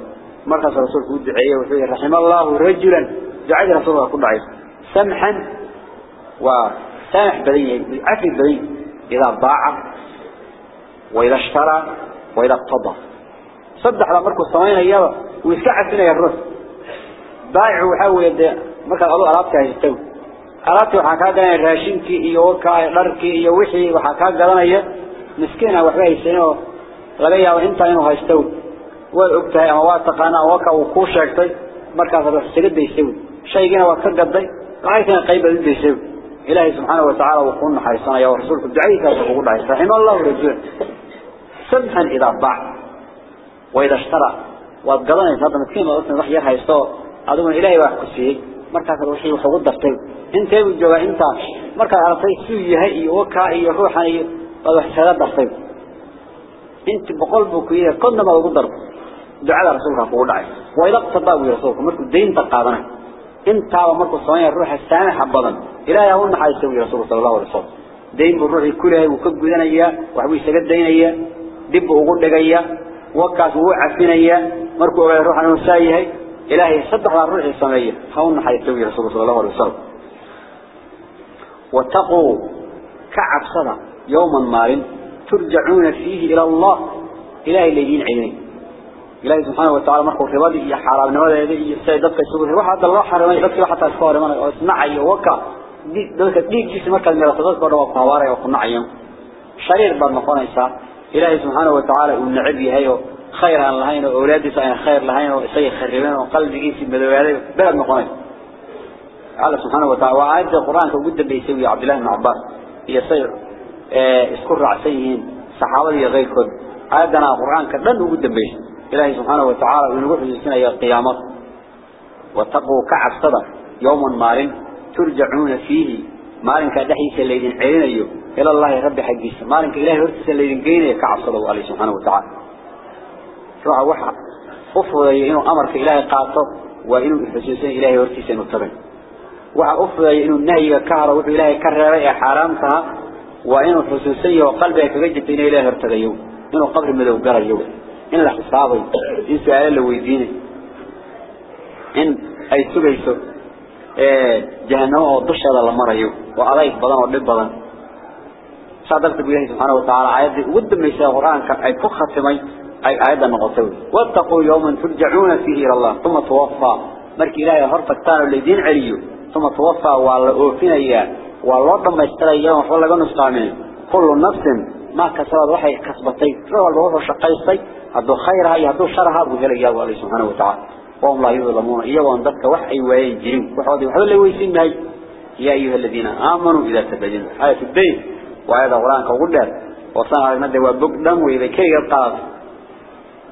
مركز رسول كودعية وحوي رحم الله رجلا جعل رسول الله كل عيس سمحا وسامح بريه عفية بريه إذا باع وإذا اشترى وإذا اقتضى. صدح على مركو الصمين أيضا ويسكع فينا يا بايع وحاول يدي مركز الله أرابك يستوي أرابك وحكا قلنا الراشنك إيوكا لرك إيوحي وحكا قلنا مسكينة وحبا يسينه لغاية وإنت إنه هيستوي والأبتها أموات تقانا وكا وكوشا مركز الله سجد يستوي شيئنا وكقضي رأيتنا قيبا ضد يستوي إلهي سبحانه وتعالى وقلنا حيصانا يا رسولك. الدعيك فقول الله رجل سمحا إذا ضاع وإذا اشترى وقضنا هذا مسكين ما قلت نروح هيستوى أظن إلهي واحد فيه مركز الوحي وحقود دفتي إنت يبجوا إنت. مركز طيب سوي هاي وكاي روحي سلام دفتي إنت بقلبك إيه كنا ما قدر. دعاء رسولك فقول الله وإذا اقتضى رسولك. مركز الدين تقاضنا. إنت ومركز صنيع الروح السامح بضن إلهي هون حيستوي رسول صلى الله عليه وسلم. دين بالروح كلها وكبدنيا وحبي سجد دينيا dib ugu dhigaya wakaas uu cafinaya markuu ogaay ruuxan uu saayahay ilaahay saddexda ruuxi sameeyo hawn xaytay rasuul sallallahu alayhi wasallam واتقوا كعب صدا يوما مارن ترجعون فيه إلى الله. إلهي الذين عينين إلهي سبحانه وتعالى مركو ربادي يا حرام نوالا يدي سيدتك يسوه وحد الله حرمي ذكي وحتى أسفار من اسمعي وكا. جيس مركز مرتضات قروا وقواري وقنعي. شرير مقانا إساء إلهي سبحانه وتعالى والنعبي هايو خير عن لهين وأولادي سأين خير لهين وإسي خربين وقلبي جيسي بدوالي بلد مقانا الله سبحانه وتعالى وعاد القرآن كوجد بيسوي عبد الله بن عباس. يصير إسكر عسيين صحابة غير كل عادنا القرآن كدن وجد بيس إلهي سبحانه وتعالى ونروح السنة يا القيامة واتقوا كعب صدر يوم مارن ترجعون فيه. مارن كدحيس الليدين عينيو إلى الله رب حقيس مارن كإلهي هرتس الليدين قيني كعب صدر عليه سبحانه وتعالى روح وحا أفضل إنه أمر في إلهي قاطه وإنه إحساسين إلهي هرتس المتبين waxa u fuday inuu nahyiga ka haro wuxuu ilaahay ka reebay ee xaraamta waa inuu xusuusiyo qalbiga kaga jirto inuu ilaahay hortagayo inuu qabri madow galayo in la xisaabay جهنم وضش هذا المريو وعليه بلان وضب بلان صدرت بيهي سبحانه وتعالى عيدي ود ميساء القرآن كان أي فخة سمي أي عيدا مغطوي واتقوا يوما ترجعون فيه إلى الله ثم توفى مرك إلهي هرفة تانو الذين عليو ثم توفى وعلقوفين إياه وعلقوا ما اشترى إياه وحول لقون استعمل كل نفس ما كسبت وحي كسبتي روى الوضع الشقيصي هدو خيرها يهدو شرها بغير إياه عليه سبحانه وتعالى وهم لا يظلمون. إياه وانذك وحي وين جريم وحوضي وحوضي اللي ويسين هاي يا أيها الذين آمنوا إذا تبجنوا آية الدين وآية قرآن كقول وصنع المدى وبق دم وإذا كي يلقى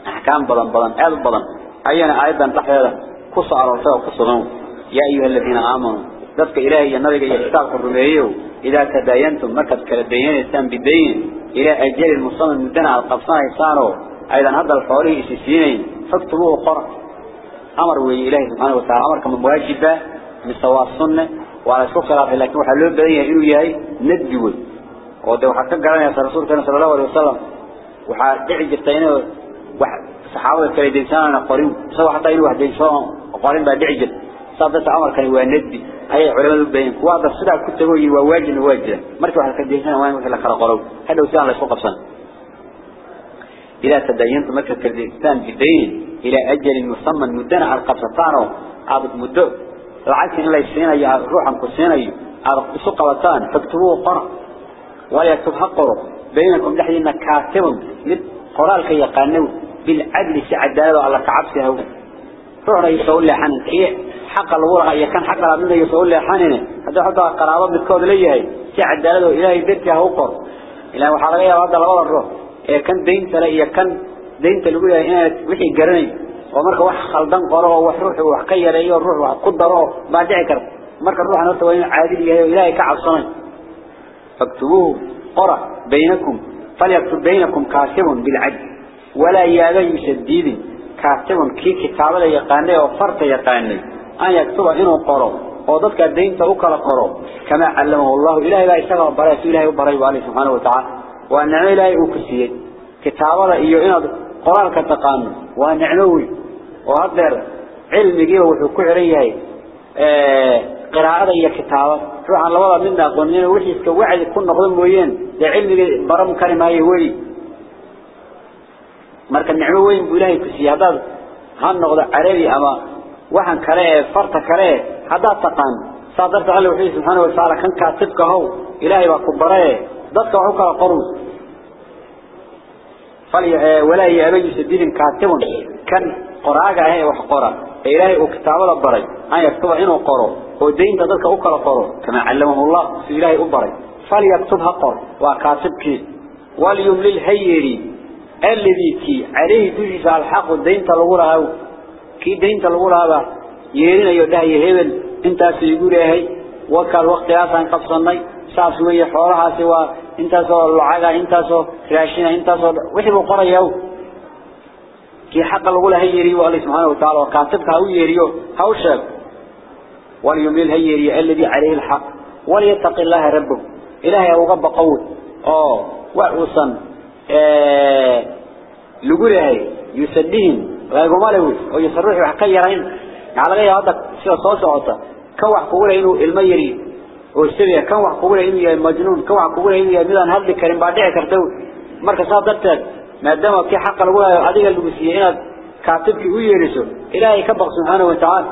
أحكام بضن بضن آل بضن أينا آية تحيى قصة على رسول قصة يا أيها الذين آمنوا. ذلك إلهي النبي يستغفر الرميه إذا تداينتم مركز كالديين يستان بالدين إلى أجل المصمم على القبصان يصانوا أيضا هذا الحوالي إسسينين فاكتبوه قرأ. أمر وي إلهي سبحانه وتعالى. أمر كما مواجبة من سواء السنة. وعلى سوق خلاف لكن وحلوه بديه إنه يهي ندوي وده وحكا قرأنا يا رسول كان صلى الله عليه وسلم. وحدعي جرتين صحابة كالدين سانا قريب. سوى حتى إنه واحد يسوى قريب بعدعي جرت صادت عمر كان وندي هي علماء بين كواض الصدع كتبوا يواجه واجه مركب على كديسان وين مثل خلق قرو هذا وسان لا سوق إذا تدينت مكة كردستان بدين إلى أجل مسمى مدنا القبسطان عبد مدو العكس إن لا يسينا يا روحا كسينا سوق وطان. فاكتبوه قرأ. ولا يكتب بينكم لحدين كاتب من قرالك يقانو بالعدل سعداله على كعبسه. روحنا يسول لي حن كي حق الورقة يكن حق الأبنى يسول لي حنين هذا حتى قرابة بالكود ليه سعداله إلهي ذرته وقر. إلى وحرقية هذا الأول الروح كان دين تلا. كان دين تلقوا هنا وحي جرني ومرك وح خلدان قرأه وح روح وح كير أيه الروح وح قدره ما دعكر مرك الروح عادل يا إلهي كعب صنع فاكتبوه قرأ بينكم. فليكتب بينكم كاتب بالعدل. ولا يابي يسديد كاتب كي كتابة يقاني وفرط يقاني أن يكتب إنه قرأ وضدك الدين توكل قرأ كما علمه الله. إلهي لا يشتغل برأي. إلهي وبرأي عليه سبحانه وتعالى. وأن إلهي أكسيه كتابة إيو إنه قرآن كتقان ونعنوي وهذا علم جيه وحكو عليه قراءة هي كتابة. روح الله والله منا قلنا وحي وعد كنا قدام وين لعلم برم كلمة يوي مركز نعمة وين بولاي كسي هذا هالنقطة عربي أما وحن كره فرط كره هذا تقان صادرت على وحي سبحانه وتعالى كان كاتبك هو إلهي وكبره ضدك عكا قروس. فلي ولا يأبي سدين كاتب. كان قراءة هي وحقرة إلهي وكتابه البري أن يكتب إنه قرأ ودين تدرك أكل قرأ كما علمه الله في إلهي أبري فليكتبها قرأ وكاتبك وليملل هيري الذي كي عليه على الحق الدين تلغورها كي دين تلغورها يرين يده يهبل انت سيقول هي وكال وقت آسان قبصني ساس وي حولها سوا انت سو لعاga انت سو راشين انت سو وحي قريو. كي حق لغو له يري والله سبحانه وتعالى وكاتبك هو يريو هو شاب. وليميل هيري الذي عليه الحق. وليتق الله ربه. إلهي أوغب قول. آه وعوصا. آه لغو له يسدين ويقوم له ويصرح وحقيرين على غير هذا سيو صوص عطا كوح قولة إنه الميري وسريع كان wax kugu leeyahay inuu majnuun kan wax kugu leeyahay midaan hadli karin baa dhici karta marka saad darteed maadaama kii xaq lagu hayo adiga lagu siiyay inaad kaatibki u yeeriso ilaahay ka baq subhanahu wa ta'ala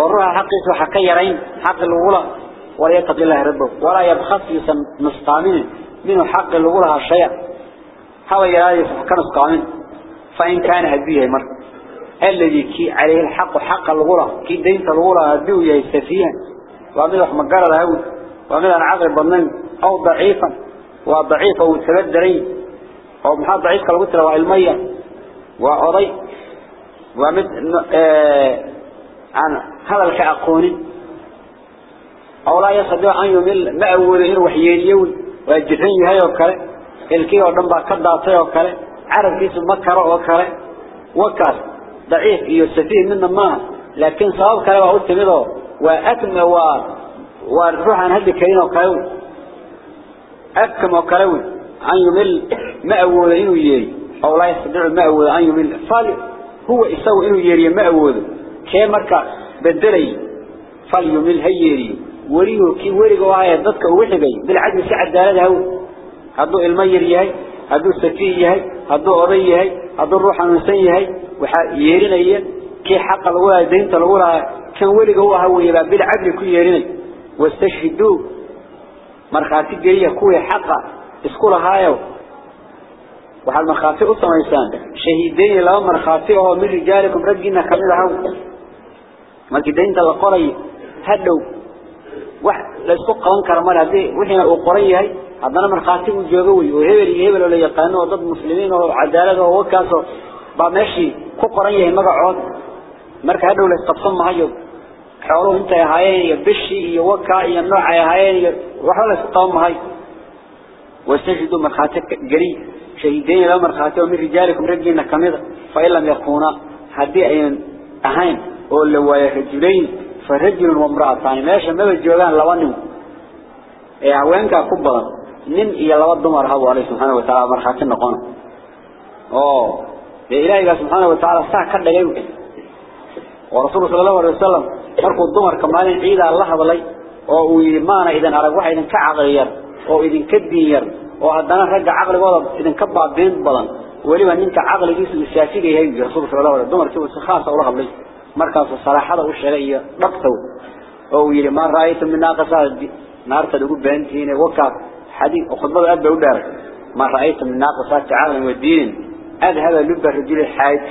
oo ruuxa xaqiisa waxa ka yarayn xaq lagu la wala yaqdi allah rabbuh wala yabkhas yusan mustaamin minhu xaq lagu laha shay hawa yaraay kan isqaamin fa in kana hadiye mar alladhi ki alayhi alhaq haq lagu la ki deynta lagu la haduu yahay safiyan ومن wax magara lahaw ومن العقل بدنين أو ضعيفا وضعيفا وتبدرين أو محاد ضعيف كالقلت له علمية وأضي ومد آه عن هذا الكأقوني أو لا يصدق أن يمل ما أوله وحيين يول ويجفين هاي وكله الكي ودنبا كداطي وكله عرب كيس مكر وكله وكاس ضعيف يسفيه من ما لكن صواب كله وقلت مده وأكم و والروح عن هذه كريم وكلاوي أكم وكلاوي أن يمل مأوذ إنه يري. أو لا يستطيع مأوذ أن يمل. فال هو يسوي إنه يري مأوذ. كي مركا بدري فليمل هيري وريه كي وريه وعي ضدك وحبي بالعدل سعد دالده هدو المير يهي هدو سفيه يهي هدو أضي يهي هدو الروح عن يهي وحا يرينا كي حق الأولى دينت الأولى كان ولي هو هو يبقى بالعدل كل يريني واستشهدوا. مرخاتي جريه كوي حقا اسكولا هايو. وحال مرخاتي أصلا إنسان شهيدين لو مرخاتي هو من رجالكم رجينا كامل هاو. مركي دينت القري هدو. واحد لا يسوق قوان كرمال هذي وحنا القري هاي. هذانا مرخاتي وجوغوي وهبل يهبل ولا يقانوا ضد مسلمين وعدالة ووكاسو بقى ماشي كو قرية مقعود. marka hadhow la isqabsan حوله انت يا هايين يا بشي يا وكا يا نوع يا هايين وحوله سقام هاي وسجدوا مرخاتك قري شهيدين لا مرخاتك ومن رجالكم رجينا كاميدا فإلا ميقونا هدي اين اهين قول لوا يا حجرين فرجل وامرأة ثاني ماشا ما بجوابان لوانهم يا وينك كبلا نم يا لواد دمر هو عليه سبحانه وتعالى مرخات النقون اوه يا إلهي سبحانه وتعالى ساكر دقيقه ورسول الله صلى الله عليه وسلم markuu dumarka maalin ciida la hadlay oo uu yiri maana idan arag waxa idin ka aqriyar oo idin ka diiyar oo haddana ragga aqligooda idin ka baabeen badan ولما ننك عقل جيسو السياسي يهي رسول صلى الله عليه وسلم دمر كيف خاصة ولا قبلي مركز الصلاحة والشرعية نقطه أو يلي ما رأيت من ناقصات نار تدقوا بنتين وكا حديث وخطبة أبا ودارك ما رأيت من ناقصات عقل والدين أذهب لب الرجل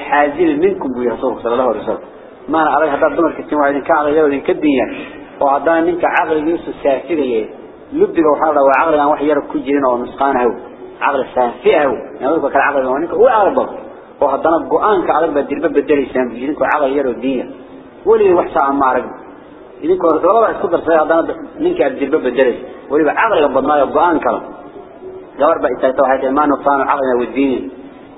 حازل منكم بي رسول صلى الله عليه وسلم ما أنا أرى هذا دمر كتير وعدين كعقل يودين كالدنيا وعدان منك عقل السياسي يهي لبدك وحاله وعقل عن وحي يرك كجرين ونسقانه عقل سافئه يعني يقول لك العقل وانك هو. أربط وهدنا القرآن كعقل بدل بدل سام بيجينك عقل يرو الدنيا ولي وحصة عن معرق إذنك والله اسكدر سيا هدنا منك بدل بدل ولي عقل قبضنا القرآن كلام جوار بقى تلاتة واحد ما نقصان عقلنا والدين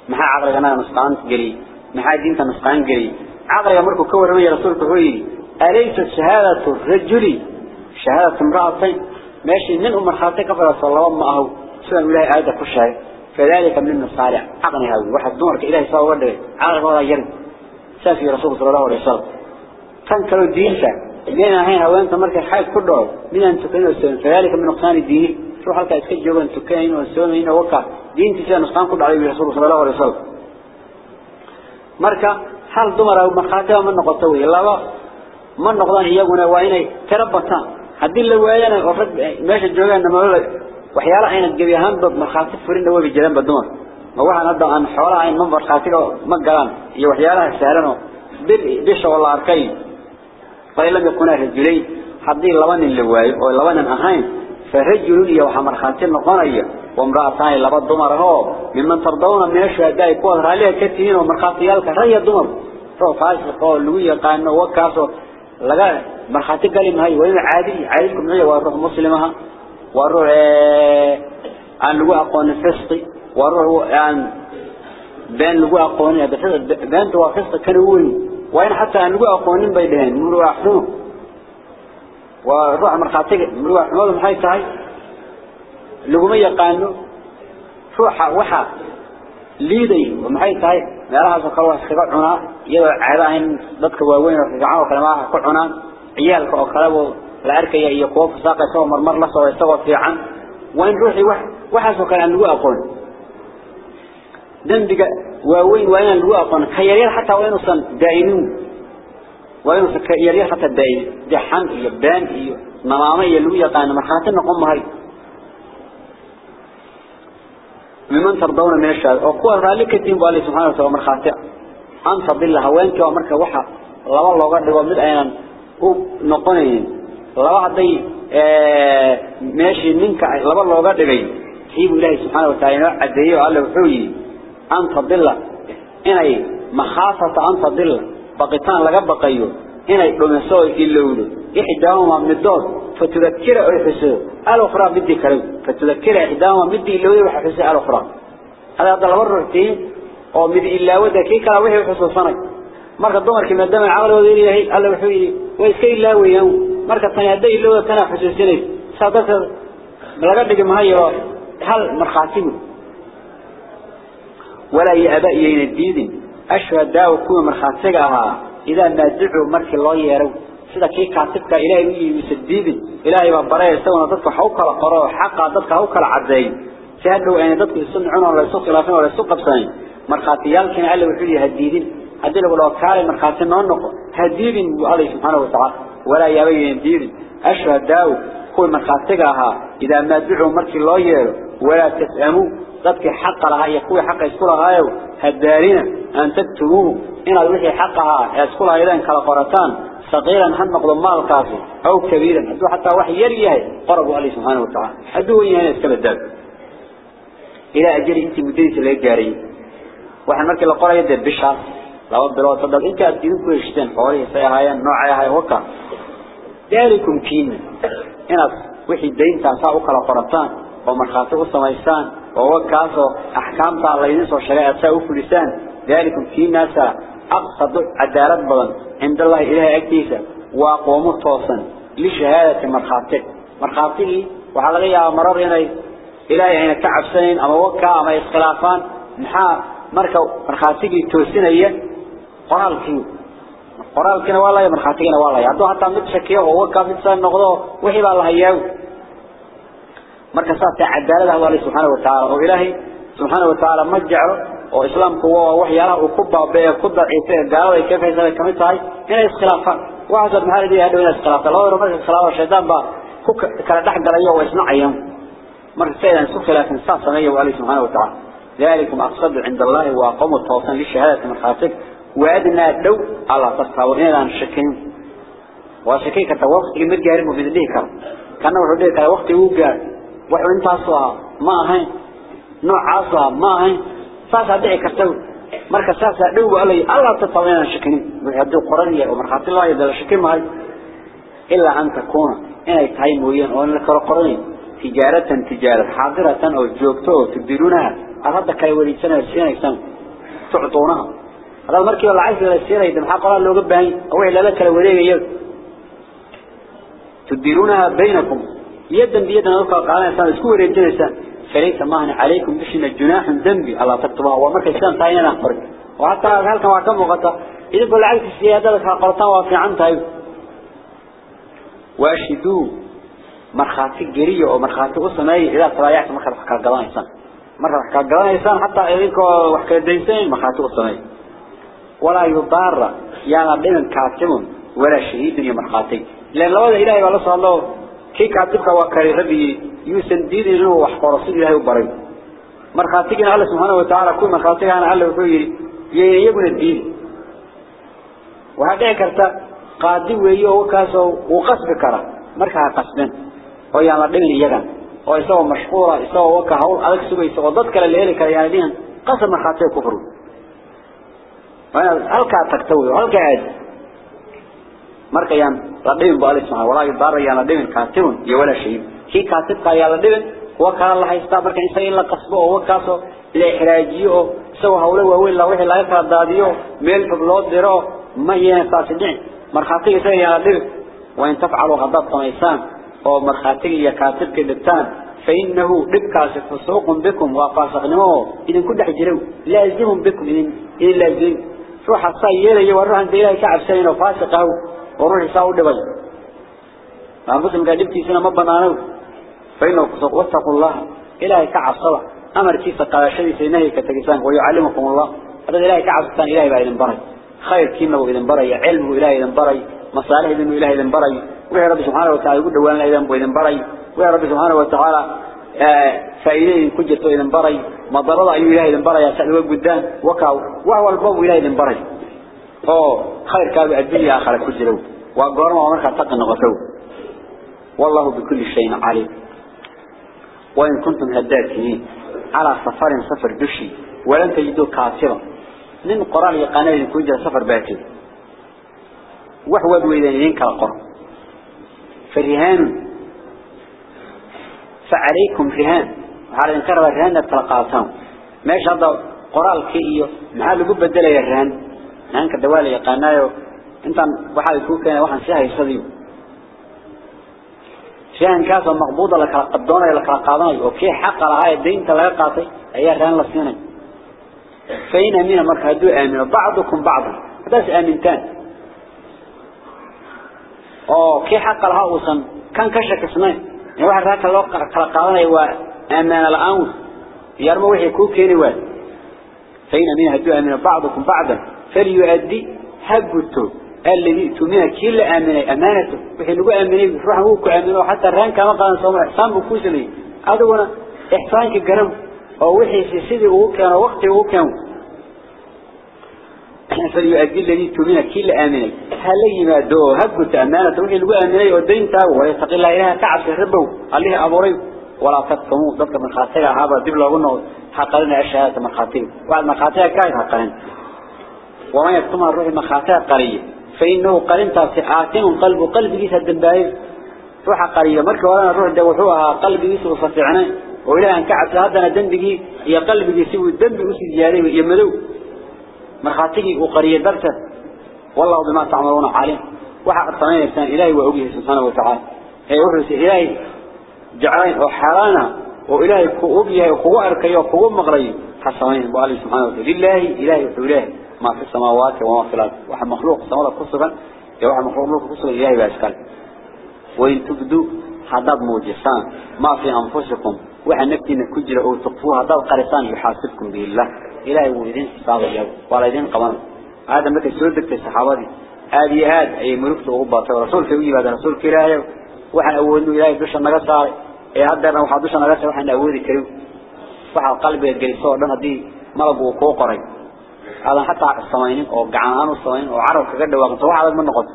محا عقل أنا نسقان جري. محا دينك نسقان جري. عقل يمرك كور ويا رسولك هو أليست شهادة الرجل شهادة امرأتين؟ ماشي من أمر خاطئ كفر صلى الله عليه وسلم سنة الله آية كشها فذلك من الصالح عقني هذا واحد دمرك إلهي صلى الله عليه عقل ولا يرد سافي رسول صلى الله عليه وسلم. كان كانوا دينك. لأن هين هوانت مركز حاجة كله. من أن تكون والسلام فذلك من نقصان الدين. شو حالك أتكجوا أن تكون والسلام هنا وقع. دين تسير نقصان كله عليه رسول صلى الله عليه وسلم. مركز. هل دمر أو مخاطئ من نقطوي الله من نقضان إياقنا وإني تربطان joogaan nolol waxyaalaha ayna gabi ahaan dad marxaati furin way jiraan badumar ma waxaan hadda aan xoolaha ay number khaatiga ma galaan iyo waxyaalaha sahlan oo bil bisha wala arkay faylam yakuna rajulay haddii laba nin la waayo oo laba nin ahayn فرجل iyo waxa marxaati noqonaya wamraataan laba dumar oo miman tardawna meesha haday ku raaliga ka tihiin oo marxaatiyalka raya marxaati gali mahay waa in caadi caadi kumciya waa ruux muslimaha waa ruux aan lagu aqoon fisqi waa ruux aan been lagu aqoon hada beenta waa fisqi kan weyn waa in xataa aan lagu aqoonin bay dhaheen muru axsunu waa ruux marxaatiga muru axmadu maxay tahay laguma yaqaano ruuxa waxa ليدي ومحي تاي ما راح أصقوا خيقة عنا يلا عراهن بدك وين رح يقعوا خلنا معها كل عنا عيالك أو خلابو العركة يقوف ساق سوى مرمر لا سوى سوى في عن وين روحي وح وحاسو كان الوا أقول. دم بقى وين وين الوا أقول. خيرير حتى وين صن دائنون وين صن خيرير حتى دائن جحن يبان يو مرامي يلو يقان محاتنا قم هاي ممن ترضون من الشهاد وقوة ذلك تيم بالله سبحانه وتعالى مرخاتع أنت بالله وينك ومرك وحا؟ لما الله قد ومد أيان نقنين. لما عدي ماشي منك. لما الله قد بي حيب الله سبحانه وتعالى عديه وقال وحوي. أنت بالله إني مخافة أنت بالله بقيتان لقد بقيو. إني بمسوي إلونه إحداهما من الدور فتذكر أحسه الأخرى بدي كلام فتذكر إحداهما بدي إلوه وحسه الأخرى. هذا هذا المرتين أو بدي إلا وده كي كلا وحي وحسه صنع مركز الضمر كما دم عقل وذيري هي الله وحي ويسكي الله ويوم مركز ثاني هدي إلوه كان حسه سنة سادة بلغت لكم هاي هل مرخاتين ولا يأبئي الدين؟ أشهد داو كوما مرخاتيها إذا ما دعوا مرك الله يروا سيدا كي كاتبك إلهي ويسديدي إلهي وبرايا سونا ضدك حوك القراء وحقا ضدك حوك العزين سيهدوا أن ضدك السنعون ولا السوق الافين ولا السوق الثاني مرقاتيال كان علوا حولي هديدين هديد أبو الوكالي مرقاتينا أنه هديدين وعلي سبحانه وتعالى. ولا يبين ديدين أشهد داو كل مرقاتيها إذا ما دعوا مرك الله يروا ولا تسأموا. ضدك حقا لها. يكوي حقا يسكر لها هدارين. أن تكتبوه xaqahaa ee isku lahaydeen kala qorataan صغيرا هل نقض مال كافي. أو كبيرا. هدو حتى وحي يريه قربوا عليه سبحانه وتعالى. هدو وين يسكب الدب إلى أجل أنت مدينة اللي جاري. وحن مركي لقرأ يدب بشهر لو أبدلوا صدق إنك أدينك ويشتين حوالي سيهايا نوع هاي وكا ذلكم كين. إنس وحي الدين تنساء وكلا قرطان ومرخاطه السمايستان ووكاسو أحكام تعالينيس وشريعة ساوف لسان ذلكم كين ناسا. أقصد عدالة بضن عند الله إله أكتيسا وقوم التوصن لشهادة مرخاتك. مرخاتك وحلقيا مرر هنا إلهي هنا كعب سنين. أما وكا أما إسخلافان محا مركو مرخاتك توسين أيه قرال كيو قرال كنا والله. مرخاتكنا والله يعدو حتى متشكيه ووكا متسان نقضوه وحيب الله إياه مركزات عدالة الله سبحانه وتعالى. وإلهي سبحانه وتعالى مجعله. وإسلام قوة وحيالها وكبة وكبة عيسى قالوا كيف يسأل كمتهاي هنا إسخلافا واحد محال دي هذا هنا إسخلافا لو يرمى إسخلافا الشيطان با كلا دحق عليه ويسمع أيام مرة سيدا نسوخ لكن ساسا ميه وعليه سبحانه وتعالى ذلكم أقصد عند الله وقوم التوصل للشهادة من خاصك وأدنى الدو على تصاوئين عن الشكين وشكي كتا وقت يمد جارب في ذلك كان وحده كان وقت يوجد وحو انت أصلها ما هين نوع عصا ما هين ساسا دعي كتو مركز ساسا دو علي الله تصاوئين عن الشكين ويهدو قرنية ومرخات الله يدل الشكين ما هي إلا أن تكون إنه يتهي موين وأن لك قرنية تجارة تجارة حاضرة أو جوبتو تبدلونها هذا كاي وريسنا السنة تعطونها هذا مركي ولا عايز السنة إذا محق الله لو قبهين أو إلا لك الوريه يد تديرونها بينكم يدا بيدا نلقى قانا إنسان اسكو وريجين إنسان فليس ماهن عليكم بشنا جناح ذنبي. الله تكتبها ومركي إنسان تاينا نخبرك وحتى هل كم وقتا إذا قل عايز السيادة لك قلطان وفي عنتها وأشهدوا مرخاتي جريه أو مرخاتي قصناي إذا ترايعت مرخات حكا قلان إنسان مرخات حكا قلان إنسان حتى إذنك وحكا دينسين مرخاتي قصناي ولا يضار. يعني بين كاتم ولا شهيد مرخاتي لأن لو هذا إلهي والله صلى الله كي كاتبك وكري ربي يوسن دين إنه وحق رسول الله وبري مرخاتي على سبحانه وتعالى كل مرخاتي أنا على وحي يبنى الدين. وهذا كرتا قاضي ويو وكاسو وقصب كرا. مركها قصبين oo yaama dhigin iyagan oo isagoo mashquula isagoo waka hawl adag sugaysa oo dad kale leeli kara yaadiin qasam marxaatay ku furu halka tagtay halka aad markayaan la dhigin baa isma walaa baarayaan la dhigin kaatibun iyo wala shay ki kaatibka ayaa la dhigin kuwa kala la haysta marka insa in la qasbo oo wakaaso la xiraajiyo isagoo hawlo waaweyn la wixii laga kala daadiyo meel fog loo diro ma yeena taasicin marxaatiga isaga ayaa la dhigin وإن تفعلوا غضب طميسان أو مرخاتي يكاتب كدبتان فإنه دبكاس فسوق بكم وفاسق نمو إذن كل حجروا لازم بكم إذن, إذن لازم روح الصيّلة يوروها أنت إلهي كعب سنين وفاسقه وروح يساو دبل فأنفسهم قادبتي سنة مبنانو فإنه فسوق واتقوا الله إلهي كعب صلح أمر كيف قال شيء سينهي كتكسان ويعلمكم الله هذا إلهي كعب سنة إلهي بأي بري خير كيمه إذن بري علمه إلهي إذن بري مصالح إذن إلهي إذن بري ويا رب سبحانه وتعالى يقول دوانا إذن بإذن بري ويا رب سبحانه وتعالى فإذن كجت إذن بري مضرر أي إلهي إذن بري يسألوا قدام وكاو وهو البو إلهي إذن بري أوه خير كابع الدنيا آخر كجلو وقرما ومركا تقن غسو والله بكل شيء عليم. وإن كنتم هداتين على سفر سفر دشي ولن تجدوا كاتبا. من قرآن يقانا يكون جاء سفر باتي وحواد وإذن كلا قرآن. فرهان. فعليكم رهان. على انكر الرهان التلقاتهم ماشي هذا قرآن كئيه محل قب بدل الرهان هانك الدوالي يقانايو. انت واحد يكون كان واحد سيها يصديو رهان كاسا مقبوضة لك القدونة لك القادونة وكي حق لها الدين تلقاتي اي رهان لسيني فإن أمين مركزو آمنوا بعضكم بعضا. هذا آمنتان oo kii xaq laha uusan kan ka shakisnay waxa raaka loo kala qaadanay waa amaan la'aan yarmo wixii ku keeni waa sayna min hadu aamina ba'dukum ba'dan فليؤدي حبته الذي تمنى كل أمانة. أمانته وحين نقول أماني بفرح أبوك أمانه وحتى الرهن كما قال صلى الله عليه وسلم بفوز لي هذا هو إحسانك القرم ووحي سيسيدي وكان وقتي وكان. *clears throat* فليؤدي الذي تمنى كل أمانة. هل يما دو هبت أمانة؟ وحين نقول أماني ودين تاو ويستقل الله إليها كعب يحبه عليها أبوري. ولا تفهموا ضبط من خاطئة هذا دبل حقلنا أشهادة من خاطئة وعلى من خاطئة كاين حقلنا. وما يكتم الروح من خاطرها قرية فإنه قرين تاسعاتين قلب قلب جيس الدنبائر روح قرية مركة ولا الروح دوحوها. قلب جيس وصفعنا وإلى أن كعب هذا دنبقي هي قلب جيس والدنب وسي زيادة يمدو مرخاتي وقرية درته والله بما تعملون عليه وحق الطمين الإنسان إلهي وأبيه سبحانه وتعالى. هي ورس إلهي. جعلين وحرانا وإلهي كأبيه وقوة أركي. وقوة مغري. حسنين بأله سبحانه وتعالى. لله إلهي وإله ما في السماوات وما في الأرض. واحد مخلوق سماوات قصبا يا واحد مخلوق قصبا إلهي بأسكال وإن تبدو حداد موجسان. ما في أنفسكم. وحن نبتنا كجر أو تقفوها هذا قرسان يحاسبكم به الله إلهي ويدين حساب اليوم ولا يدين قبنا هذا مثل سودك الصحابة هذه هذا أي ملوك وغبة ورسول كوي بعد رسول كراهي وحن أولنا إلهي دوش النجاسة إيه هذا وحد دوش النجاسة وحن أولي كريم وحن قلبي الجلسة لنا دي مرض وقوقري هذا حتى الصمينين أو جعان الصمينين أو عرب كجد وقت واحد من نقط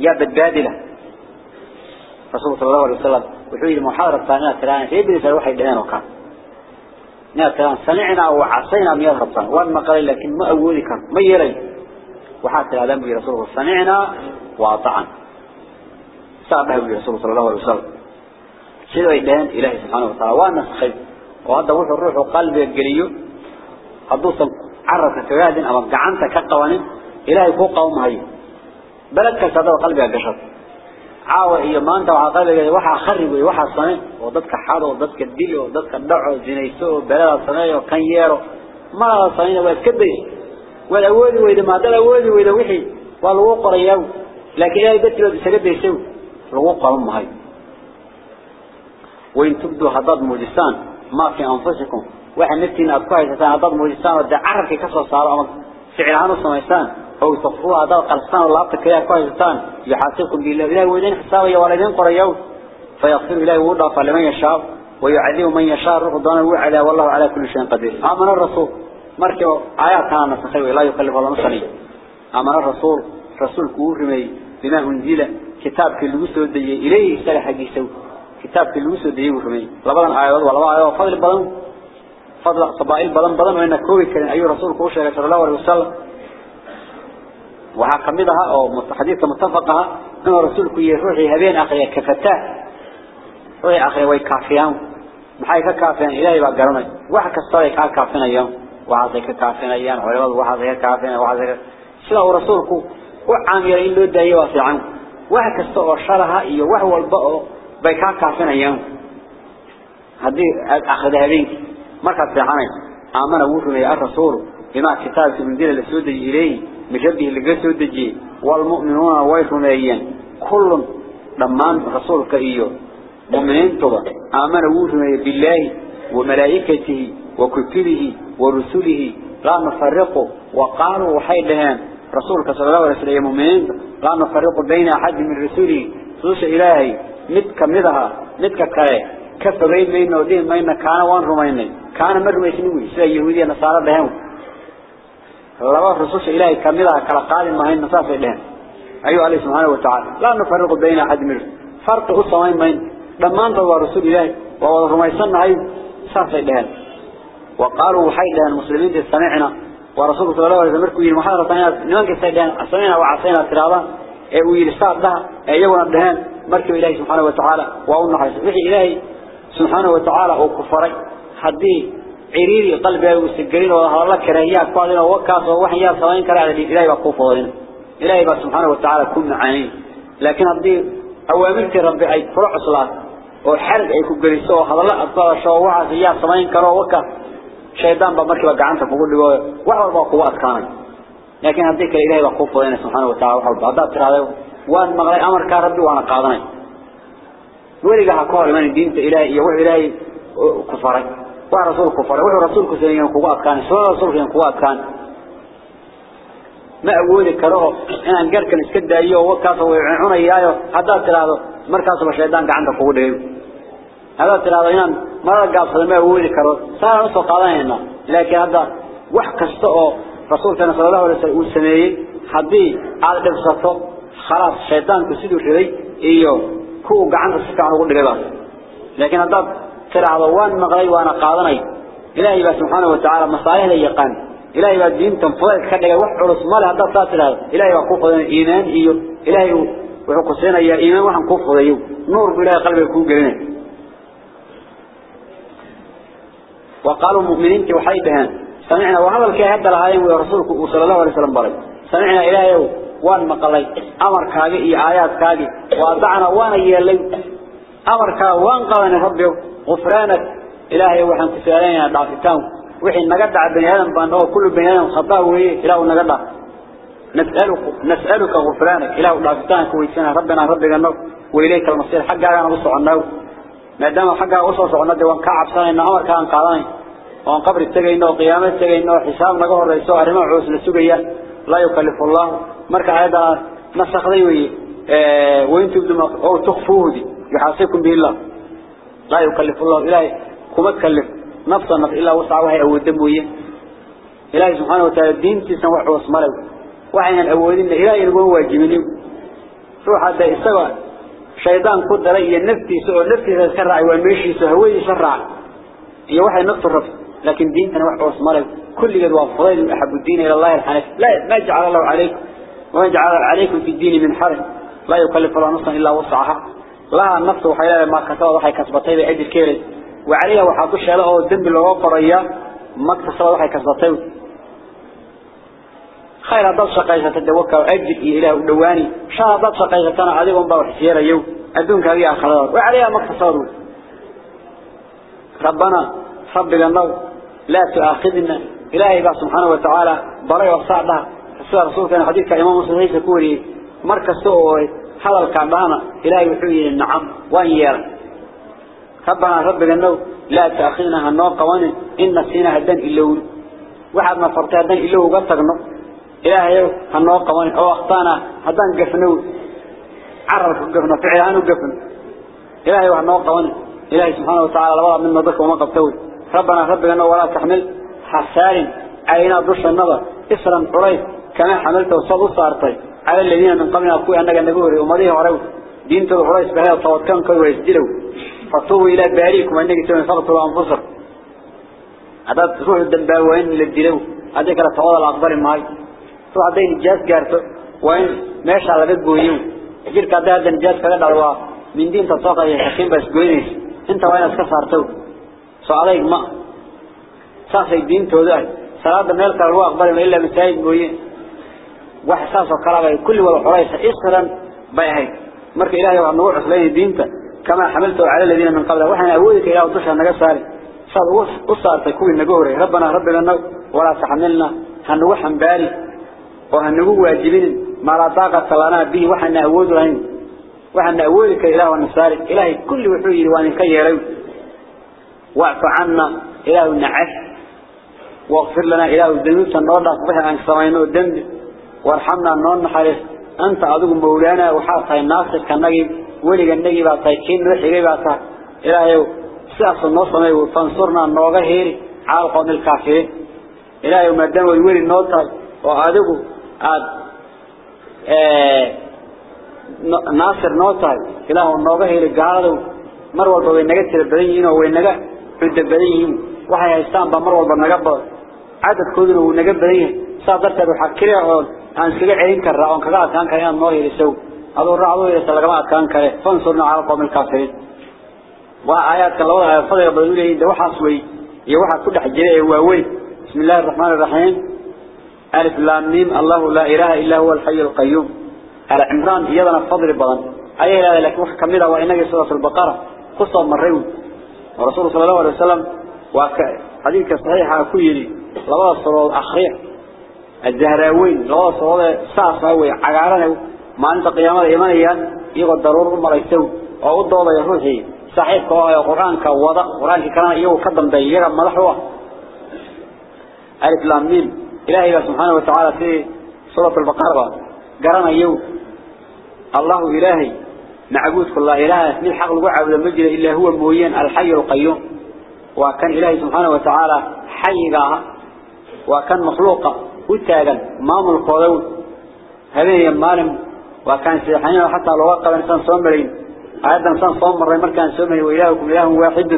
يا بدادلة رسول صلى الله عليه وسلم وحيد محاضرة ثانية ثلاثة. في الوحي دهان وكان ناتنا سمعنا وعصينا مياه ربطان وما قال لكن ما أولي كان. ما يلي وحتى هذا بي رسول الله. سمعنا وأطعنا. سابه بي رسول صلى الله عليه وسلم. سيدوا يدهان إلهي سبحانه وتعالى. وأنا سخيب وهذا وحي الروح وقلبي القليو حدوثا عرفك كوادين أما قعنت كقوانين إلهي فوق قوم هاي بلد كسادة قلبي القشر عاوة إيا ما أنت وعقلي وحا خرب وحا صنع وددك حاضر وددك الدل وددك الدعو زينيسو بلاد صنع وكان يارو ما صنع واسكدش والأولي وإذا ما دل أولي وإذا وحي. والوقر يو لكن إلهي بتلو بسكد يسو. الوقر هاي وإن تبدو هضاد موجسان ما في أنفسكم. واحد نفتين أبقى يستان هضاد موجسان ودى عرفك كسر صار أمر فعلان الصميسان أو يصفوها هذا القلسان والله أبتك يا كويستان يحاسبكم بالله إلهي وإذن حسابي والدين قريون فيغفر إلهي وضعف لمن يشاء ويعذب من يشاء الروح ضانا وعلى والله على كل شيء قدير. آمن الرسول. مركب آيات كان نسخي لا يكلف الله نصني آمن الرسول. رسول كورمي بما أنزل. كتاب كالوسو دي إليه سلح جيسو كتاب كالوسو دي ورمي لبضان آيات والله. آيات فضل بدن قبل قبائل بلن بلن وإن كوي كان أي رسول كوشة صلى الله عليه وسلم وحاقمدها أو حديثة متفقها أن رسول كوي روحي هبين أخي كفتاه روحي أخي وي كافيان. محايكا كافيان إلهي بقى قرمي وحكا صلي كا كافينا يوم وعظيك كافينا يان وعظيك وعظيك كافينا وعظيك سلا رسول كو. وعامير إلا داية واسي عنه. وحكا صلي شرها إيو. وحوال بقى بيكا كافينا يوم هذه أخذها بينك wuu rumeeyay ar-rasuulu bima kitaabka mindila la soo dejiyay ilayhi من ربه اللي قسوا دجي والمؤمنون ويرميين كل ضمان رسولك إيوه مؤمنين طبعا آمنوا ويرمي بالله وملائكته وكتبه ورسله لا نفرق وقالوا وحيدهان رسولك صلى الله عليه وسلم مؤمنين لا نفرق بين أحد من رسوله سوش إلهي متك مدها متك كره كف بين بين ودين بين كان وان رميني كان مرمي سنوي سلا يهودية نصارى بهم. لبا رسول إلهي كاملها قادم ما هي النصاص إلهي أيها عليه سبحانه وتعالى. لا نفرق بين أحد منه فرق الصوين بين لما أنت رسول إلهي. وهو رميسان هاي صاص إلهي وقالوا حي لها المسلمين سمعنا. ورسول صلى الله عليه وسلم يقول محاضرة ثانية نوانك سيدان سمعنا وعصينا ترابا. ويرستاد لها أيونا الدهان مركب إلهي سبحانه وتعالى. وأولنا حيث وحي إلهي. سبحانه وتعالى وكفري حديه عريري قلبي وسجرين وهلا كراهيات قادنا وكاس ووحيا سواين كره على إلهي وقوفين إلهي بس سبحانه وتعالى كل معاني. لكن هذه أوامرك ربي أي فرع صلاة. وحرق أي كجريسو هذا لا أطلع شو واحد يا سواين كره وكا. شيطان بمركب جعنت بقول له واحد بقوات كان لكن هذيك إلهي وقوفين سبحانه وتعالى. وحول بعضات ترى وأن مغري أمر كربي وأنا قاضني. ولقى كور من دين إلهي يوحي إلهي كفري ورسول كفر. وحو رسولك سنين كوات كان سواء رسولك كوات كان ما أقول كره إن أنقرك نسكد أيه وكاس ويعون إياه. هذا ترى مركز الشيطان عندك قوله هذا ترى إن مرة قاصد ما أقول كره صار نص قالنا لكن هذا وح كستأ رسولنا صلى الله عليه وسلم سنين حدي على دفسته خلاص. الشيطان كسيده شيء إياه كو عندك سكان وقول لك لكن هذا ترى وان مغري وأنا قادني إلهي با سبحانه وتعالى مصالح لي يقان إلهي با دين تنفوذ كدغ wax culus ma la hada saatira إلهي ku qodan iimaan iyo إلهي ku seenayaa iimaan waxan ku fudayo nuur bilaa qalbiga ku gelinay وقالوا المؤمنين dhahan سمعنا وهذا الكي هذا لهاين ورسولك صلى الله عليه وسلم بارك. سمعنا إلهي وان مقلي أمر كاغي إي آيات كاغي وأدعنا وأنا يلي أمر كاغي وان قلنا ربي غفرانك إلهي وحن كسالين ضعفتان وحين نقدع بني آدم بأنه كل بني آدم خطاه وهي إله نقدع نسألك, نسألك غفرانك إله ضعفتان كويسنا ربنا ربنا النور وإليك المصير حقا أنا بصع النور ما دام حقا أصوص عنا دوان كعب سنة إن أمر كان قاداني وان قبر التقينا وقيامة التقينا وحساب نقه الرئيس وعلماء عوس لا يكلف الله مركع هذا نسخ ذيوي آه وين تبدو أو تخفوه دي يحاسبكم به الله لا يكلف الله إلهي كما تكلف نفسا نفس إلا وسعوها أو الدموية إلهي سبحانه وتعالى الدين تسنوح واسمره وحين الأولين إلهي نقول واجبين روح هذا استوى شيطان قد رأي نفتي سؤال نفتي تسرع والمشي سهوي يسرع هي واحد نقطة الرفض لكن دين أنا واحد واسمره كل قد وفضيل أحب الدين إلى الله الحنف لا ما جعل الله عليكم وما جعل عليكم في الدين من حرج لا يكلف الله نصا إلا وسعها. لها النفس وحياة ما كسبت وحي كسبتي بأجل كيري وعليها وحاطوش له الدم اللي وفر إياه ما كسبت وحي كسبتي خير هذا شقيسة تدوكا وأجل إله ودواني. شان هذا شقيسة كان عليهم بوح سيرا يو. أدونك هذه آخرات وعليها ما ربنا رب النور لا تؤاخذنا. إلهي بقى سبحانه وتعالى بري وصعدها السؤال رسول كان حديث كإمام مسلم هيك كوري. مركز سوء. هذا الكعبانة إلهي وحوي النعم وان يرى ربنا رب النور لا تأخذنا هالنوع قوانين. إن نسينا هدان إلا واحد ما فرت هدان إلا وقتقنا إلهي هالنوع قوانين. أو أخطانا. هدان قفنو. عرف قفنا فعلان وقفن إلهي وهالنوع قوانين. إلهي سبحانه وتعالى لولا من نضك وما قبتوي ربنا رب النور ولا تحمل. حسار عينا دش النظر؟ إسرا قريب. كما حملته وصدوا صارتي. على الذين من قبلنا أقوي أنك النبور ومضيه عرو دين تلقريس بهذا طواتكم كي ويسجلوا فطووا إلى باريكم أنك تمن فقطوا أنفسر هذا تروح الدنباء وين للدلو هذيك لا تواضع الأقدار معي تروح هذين الجاز قارته وين ماشي على بيت بويو جيرك هذا هذا الجاز كذا دعوا من دين تطاقة يحكين بس قوينيس انت وين اسكسرتو سؤاليك ما. سأسي دين توداي صلاة ميلك الروا أقبل ما إلا مسايد بوين وحساس وكلامه كل ولا حريص إسرا بيهي مرك إلهي وعنوع عسلين دينته كما حملته على الذين من قبله. وحنا أولك إله وطشها نقصاري صار وصار تكون نجوري ربنا ربنا ولا تحملنا. هنوح بالي وهنقول واجبين. ما لا طاقة لنا به. وحنا أود لهم. وحنا أولك إله والنصاري إلهي كل وحوي وان كيروا واعف عنا. إله النعف واغفر لنا. إله الذنوب سنوضع بها أن سمينه الدم وارحمنا النون نحرس أنت أدوك مولانا وحاطها الناصر كالنجي ولي النجي باطاي كين وحيقي باطا إلهي سأس النصر فانصرنا النوغة هيري. على القوم الكافرين. إلهي ومدام ويولي النوطة وأدوك أد آه ناصر نوطة إلهي النوغة هيري قالوا مروا وينجا تلبدين وينجا تلبدين waxay haystaan ba mar walba naga bad cadadkooduna uu naga badan aan iskaga celin karraa oon kaga adkaan kara inaad noo helisow aduu raacdo yeelisa lagama adkaan kare fansurna cala qowmi alkaafiriin waa aayaadka labada aayad fadliga badan u leeyihin de waxaas wey iyo waxaa ku dhex jira ee waaweyn bismi illahi araxmaan araxiim alif laam miim allahu laa ilaaha illaa huwa alxayu alqayuum al cimraan iyadana fadli badan ayay leedahay laakiin wax kamid ah waa inagii suurat albaqara kusoo marray wey rasuulku sala allahu alay wasalam وحديث صحيح كيري لبدا صلوات أخرية الزهراوين. لبدا صلوات ساس هو عقارنا ما أنت قيامة إيمانيا يقول ضرور ما يسوي أو الضوء يروحي صحيح كوا القرآن كوضع. القرآن كان يو كدم ديجا ملحوة ألف لام ميم. إلهي سبحانه وتعالى في البقرة. قرنا يو الله إلهي. معبود كل إله من حق الوعد المجرى إلا هو موين الحي القيوم. وكان إلهي سبحانه وتعالى حيقها وكان مخلوقا. وتاغا مام القضاء هذه يمالم وكان سيحانيه حتى لو وقف إنسان صومرين آيات إنسان صومرين مركان صومرين وإلهكم إله واحد.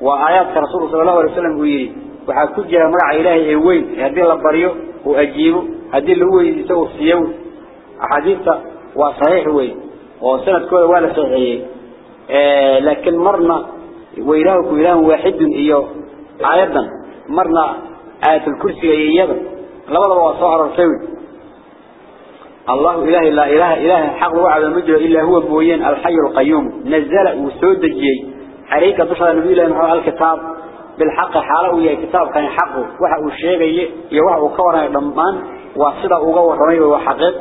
وآيات رسول صلى الله عليه وسلم ويري وحاكو جرى مرع إلهي إيوين هذه الله بريو وأجيبه هذه اللي هو يسوي السيو أحاديث وصحيح وين؟ وسنة كل ولا صحيح. آه لكن مرنا وإلهكم إله واحد إياه. آيادا مرنا آية الكرسي إياه. لبدا وصاحر السوي الله إله لا إله إله حق وعد المجرى إلا هو بوين الحي القيوم. نزل وسود الجي. عليك بشر النبي محمد الكتاب. بالحق حاله ويا كتاب كان حقه. وحق الشيء يوحق كورا ضمان وصدق وقوة رمي وحقق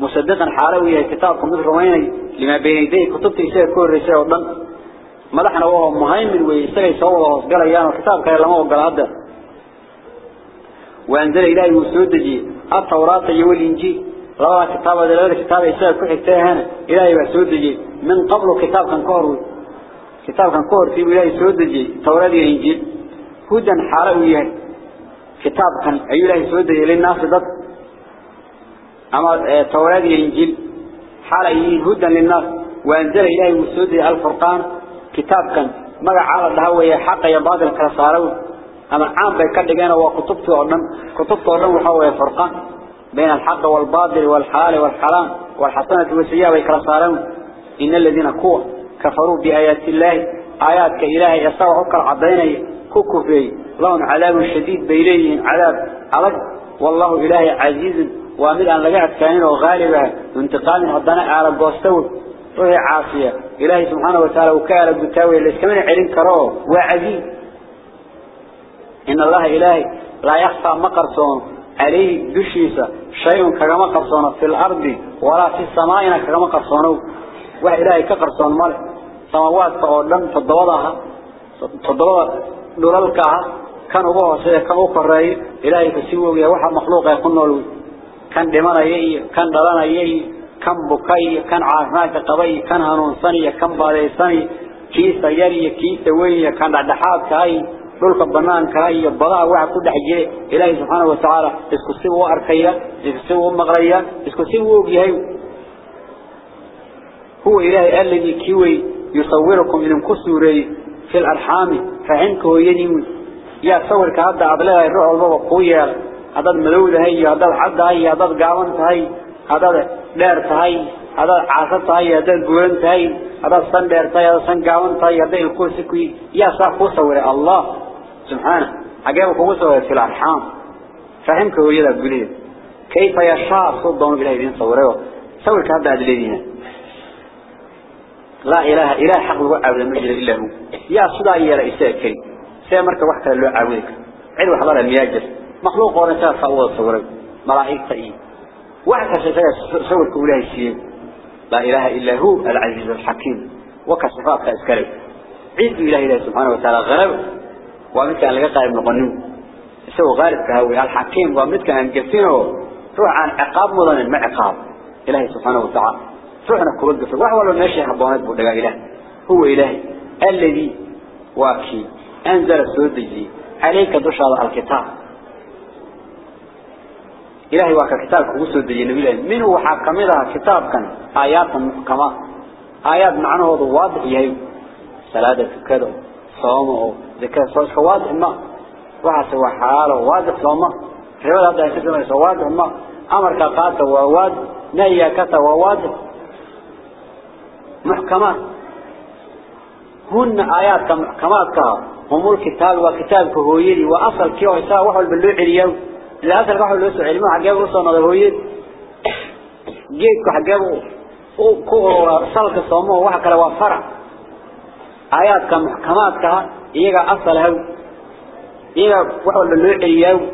مصدقا حاله ويا كتاب كمثل رميني لما بين يديه كتبت إساء كل رسالة مدحنا وهو مهيمن ويستغي سوى وصقل ايانا كتاب كان لما وقال هذا وأنزل إلهي وسودجي التوراة والإنجيل لبا كتاب هذا كتاب يسأل كل حكتها إلهي وسودجي من قبل كتاب كان كهر كتاب كان كهر في إلهي سودجي توراة والإنجيل هدى حالوية كتاب كان أي إلهي سودجي للناس ضد. أما توراة والإنجيل حالي هدى للناس. وأنزل إلهي وسودجي الفرقان. كتاب كان مقع على هو حق يبادل الكسارو أما عام بيكدقين هو كتبته أردن. كتبته أردن وحوى فرقان بين الحق والباطل والحلال والحرام والحسنة والسيئة بيكسارون إن الذين كوا كفروا بآيات الله. آيات كإلهي يستوى عكر عضيني كوكفي لهم عذاب شديد بإليهم عذاب علق والله إلهي عزيز. وامد أن لقعت كائنه غالبا انتقام عضنا على القوستوي. وهي عاصية إلهي سبحانه وتعالى وكاله بتاوي اللي كمان علم كروه وعزيز. إن الله إلهي لا يخفى مقرصون عليه دشيسة شيء كما قرصون في الأرض ولا في السماء كما قرصونه وإلهي كقرصون مالك سماوات فأولم تضوضها. تضوض دولالكها كانوا بوها سيئة كانوا قرأي إلهي كسيوه يوحى مخلوق يكون نولوي. كان دمانا يأي. كان دلانا يأي. كان بكي كان عافمات قبي. كان هنون صني كان بالي صني كيس يري. كيس وي كان دحاب كاي دولك بنان كاي بضاع واحد كل حجة إلهي سبحانه وتعالى إسكو سوى أركيا إسكو سوى مغريا إسكو سوى بيهي. هو إلهي الذي كيوي يصوركم إن كسوري في الأرحام فعنك هو ينمي يا صور كهذا أبلاها الروح الله قوية. هذا الملود هي هذا العد هي هذا القاون هي هذا hadaad caasa tahay hadaad buuran tahay hadaad san dheer tahay hadaad san gaaban tahay hadday ilkuusi ku yaa saa kuu سبحانه. حقيقة قوسه في الأرحام. فهمك ويدا بقليل كيف يشاء صد دون إله إذن صوره سوى الكهب هذا الذين لا إله إله حق الوقع أبدا مجل إلا هو. يا صدى يا رئيسة كريم. سيمرك وحكا للوقع عاويك علو حضارة المياجر. مخلوق ورنساء صوى صوره ملاحيك طيب وحكا شفايا صور الكبولها السيم لا إله إلا هو العزيز الحكيم. وكشفاء فأسكره عيد إله إله سبحانه وتعالى غرب ومثل أن لقى ابن قنو سوى غالب كهوي الحكيم ومثل أن قفتينه روح عن عقاب مضان مع عقاب إله سبحانه وتعالى روحنا كبد في وحوى لو ناشي حبوانات بودقاء إله هو إلهي الذي واكي أنزل السودجي عليك دشار الكتاب إلهي واك كتابك وسود دي نبي الله منه كتاب كان آيات محكمة آيات معناه واضح يهي سلادة كذا صومه ذكر صوص واضح ما وحس وحاله واضح صومه. رواية هذا يسمى واضح ما أمر كقاته وواضح نهي كتا وواضح محكمات. هن آيات محكمات هم الكتاب وكتابك هو وأصل كيو حساب وحول باللوع اليوم. إذا أصل واحد لسه علمه حجابه وصل نظرية جيك حجابه وكو صلك الصومه واحد كلا وفرع آيات كمحكمات كها يجا أصل هو يجا واحد اللوع اليوم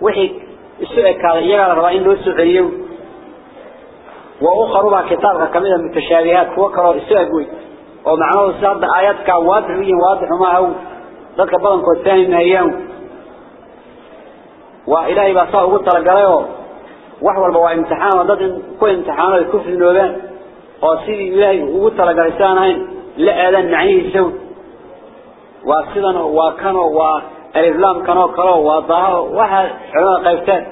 وحي السؤال كذا يجا الربعين له السؤال وأخر بها كتاب كمية من التشابهات وكرر السؤال قوي ومعناه السؤال آيات كواضح واضح وما هو ذلك بلن كوتاني من أيام وإلهي بأساه قلت لقليه وحوال بوا امتحان وضد كو امتحانه الكفر النوبان وصيدي إلهي قلت لقليسانهين لا آذان معنيه سوء وصيدا وكانوا والإسلام كانوا كانوا وضعوا واحد علماء قيفتان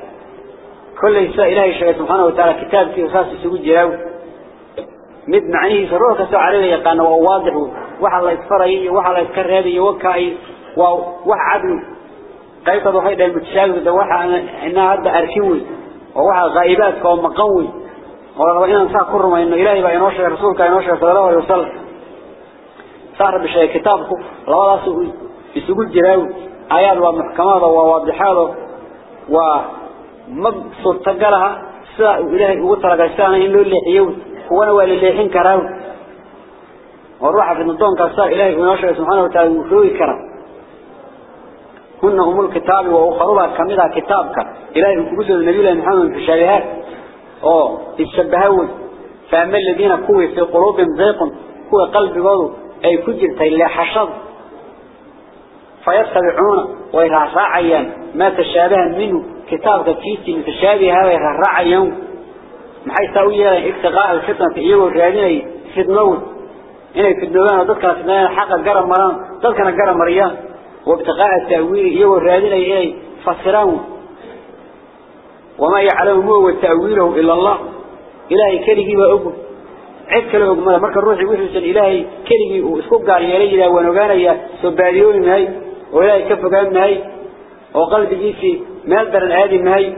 كل إساء إلهي شغل سبحانه وتعالى كتاب في أساس سجود جلاو مد معنيه سروه كسو عليه يقان وواضح وحا الله يتفرعي وحا الله يتكر هذه يوكعي وحا عدل قيبت وحيدا المتشابه ده وحا إنها هذا أرشوي ووحا غائبات كوم مقوي ورغم إن أنسى كرما إنه إلهي بقى ينوشي رسولك ينوشي صلى الله عليه وسلم صار بشيء كتابه الله لا سوي يسجود جلاو آيات ومحكمات وواضحات ومبسط تقلها سا إلهي وطلق السانة إنه اللي حيوه وأنا واللي اللي كراو والروح في النطون كالسار إلهي ونشر سبحانه وتعالى وحوي كرام هن هم الكتاب وأخرها كمدها كتابك. إلهي وكبسوا النبي محمد في الشريهات أوه الشبهون فأما الذين كوي في قلوبهم ضيق. كوي قلب بضو أي كجر تيلا حشد فيتبعون ويرعاعيان ما تشابه منه. كتابك كيسي متشابه ويرعاعيان محي سوية اكتغاء الفتنة إيوه الرادين فتنون إنه يفتنون ضدك فتنون حقا قرم مران ضدك قرم مريان. وابتغاء التأويل إيوه الرادين إيه فسرون وما يعلم هو التأويله إلا الله. إلهي كلي وأبو عد كلا أبو مركا الروح وحسن إلهي كلي وإسكوب قال يلي ونغانا يا سباديون هاي وإلهي كف قال هاي وقلب جيسي مالدر الآدم هاي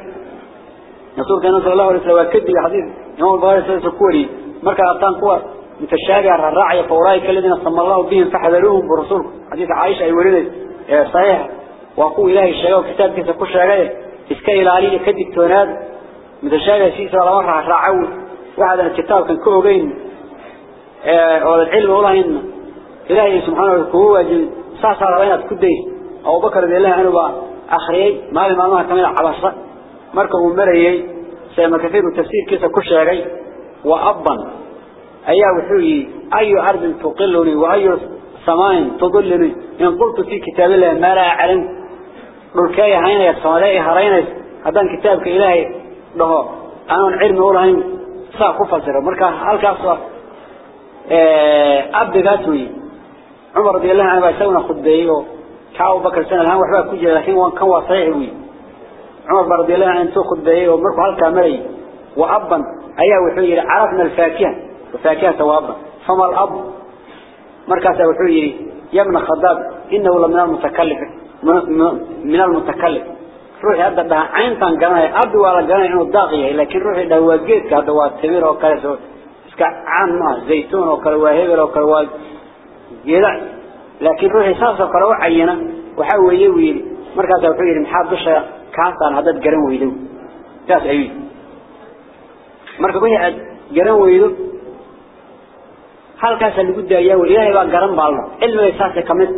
نصور كان صلى الله عليه وسلم كدي حديث يوم البخاري سنة سكوري. مركا أبطان قوة. متشابه الرعي فأولئك الذين صلى الله بهم فحذروهم برسول حديث عائشة أي ولد صحيح. وأقول إلهي الشيء وكتاب كيسا كل شيء iska ilaaliya ka digtoonaada mutashaabihiisa lama raacaw بعد الكتاب كان كوعين على آه، العلم ولا إنا إلهي سبحانه وتعالى جل ساس على بينات كدي أو بكر الله أنا بأخري ما لم ما ما كمل على صدق مركب مريء سام كثير التفسير كيف كل شيء وأبا أي وحي أي أرض تقلني وأي سماء تقلني إن قلت في كتاب الله ما لا علم ركاية هينة يا سماء هرينة هذا كتابك كإلهي له. أنا العلم ولا saa ku fasiro marka halkaas waa ee abdigaas weey Umar radiyallahu anhu baa isaguna khudbeeyo Abu Bakar sana lahan waxba ku jira laakiin waan kan waa saxiix weey Umar radiyallahu anhu intuu khudbeeyo markuu halka maray wa abban ayaa wuxuu yiri arafna al-faakiha wa-faakiha tawaba fama al-ab markaas wuxuu yiri yabna khadab innahu lamina al-mutakallif من المتكلم روحي هذا ده عين تان قرناي أبدي ولا قرناي إنه داقية لكن روحي ده واجد هذا واتمير أو كذا. سو إسكا عام ما زيتون أو كذا واج جدع لكن روحي أو كذا وعينا وحاول يويل مركز أو حير محاب بشة كان هذا قرن ويدو. كاس أيوي مركز روحي قرن ويدو. هل كاس اللي قد أيوه إلهي بقى قرن بالله. إلا يساسه كمل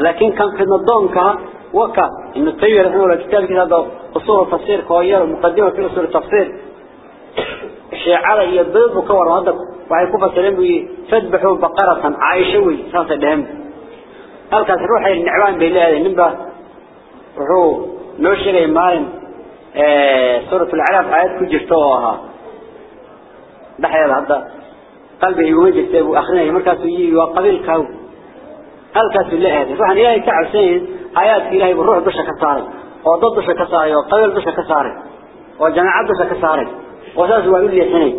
لكن كان في النظام وكا. إن الطيب رحمه الله كتاب هذا أصول التفسير كوير ومقدمة في أصول التفسير. الشيعة يضيب وكور هذا. وعيكوفة سلام يفتبحوا بقرة عايشوي ساسة دهم هل كانت روح النعوان بالله هذا نبا روحوا نوشي مالين آه سورة العراف آيات كجرتوها بحيا هذا. قلبي يوجه سيبو أخرين مركز وقبيل كاو halkaas la aaday waxaan ilaahay ka cabsanayn ka saaray oo jamaacad dusha ka saaray oo saas waa u leexinay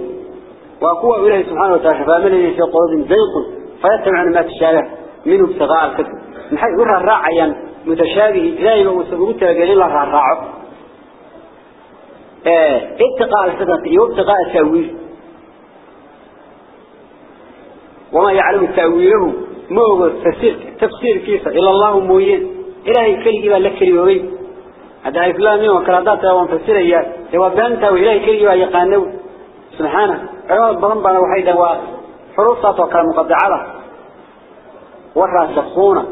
waa kuwa ilaahay subxaanahu wa ta'aala faaminayay fi qulubin zayqun fayattabi'una ma tashaabah minhu ibtigaa'a al-kadhib maxay u raacayaan mutashaabih ilaahay buu ugu talagalay la raaco ee ibtigaa'a al-fitnah iyo ibtigaa'a al-ta'wiil وما يعلم تأويله ما هو تفسير تفسير كيف إلا الله موين إلهي كل جبال لك اليومين هذا إسلامي وكرادات وانفسر إياه هو بانتا وإلهي كل جبال يقانو. سبحانه. عوض بضنبنا وحيدا وحروفات وكرا مقدعة والراسخون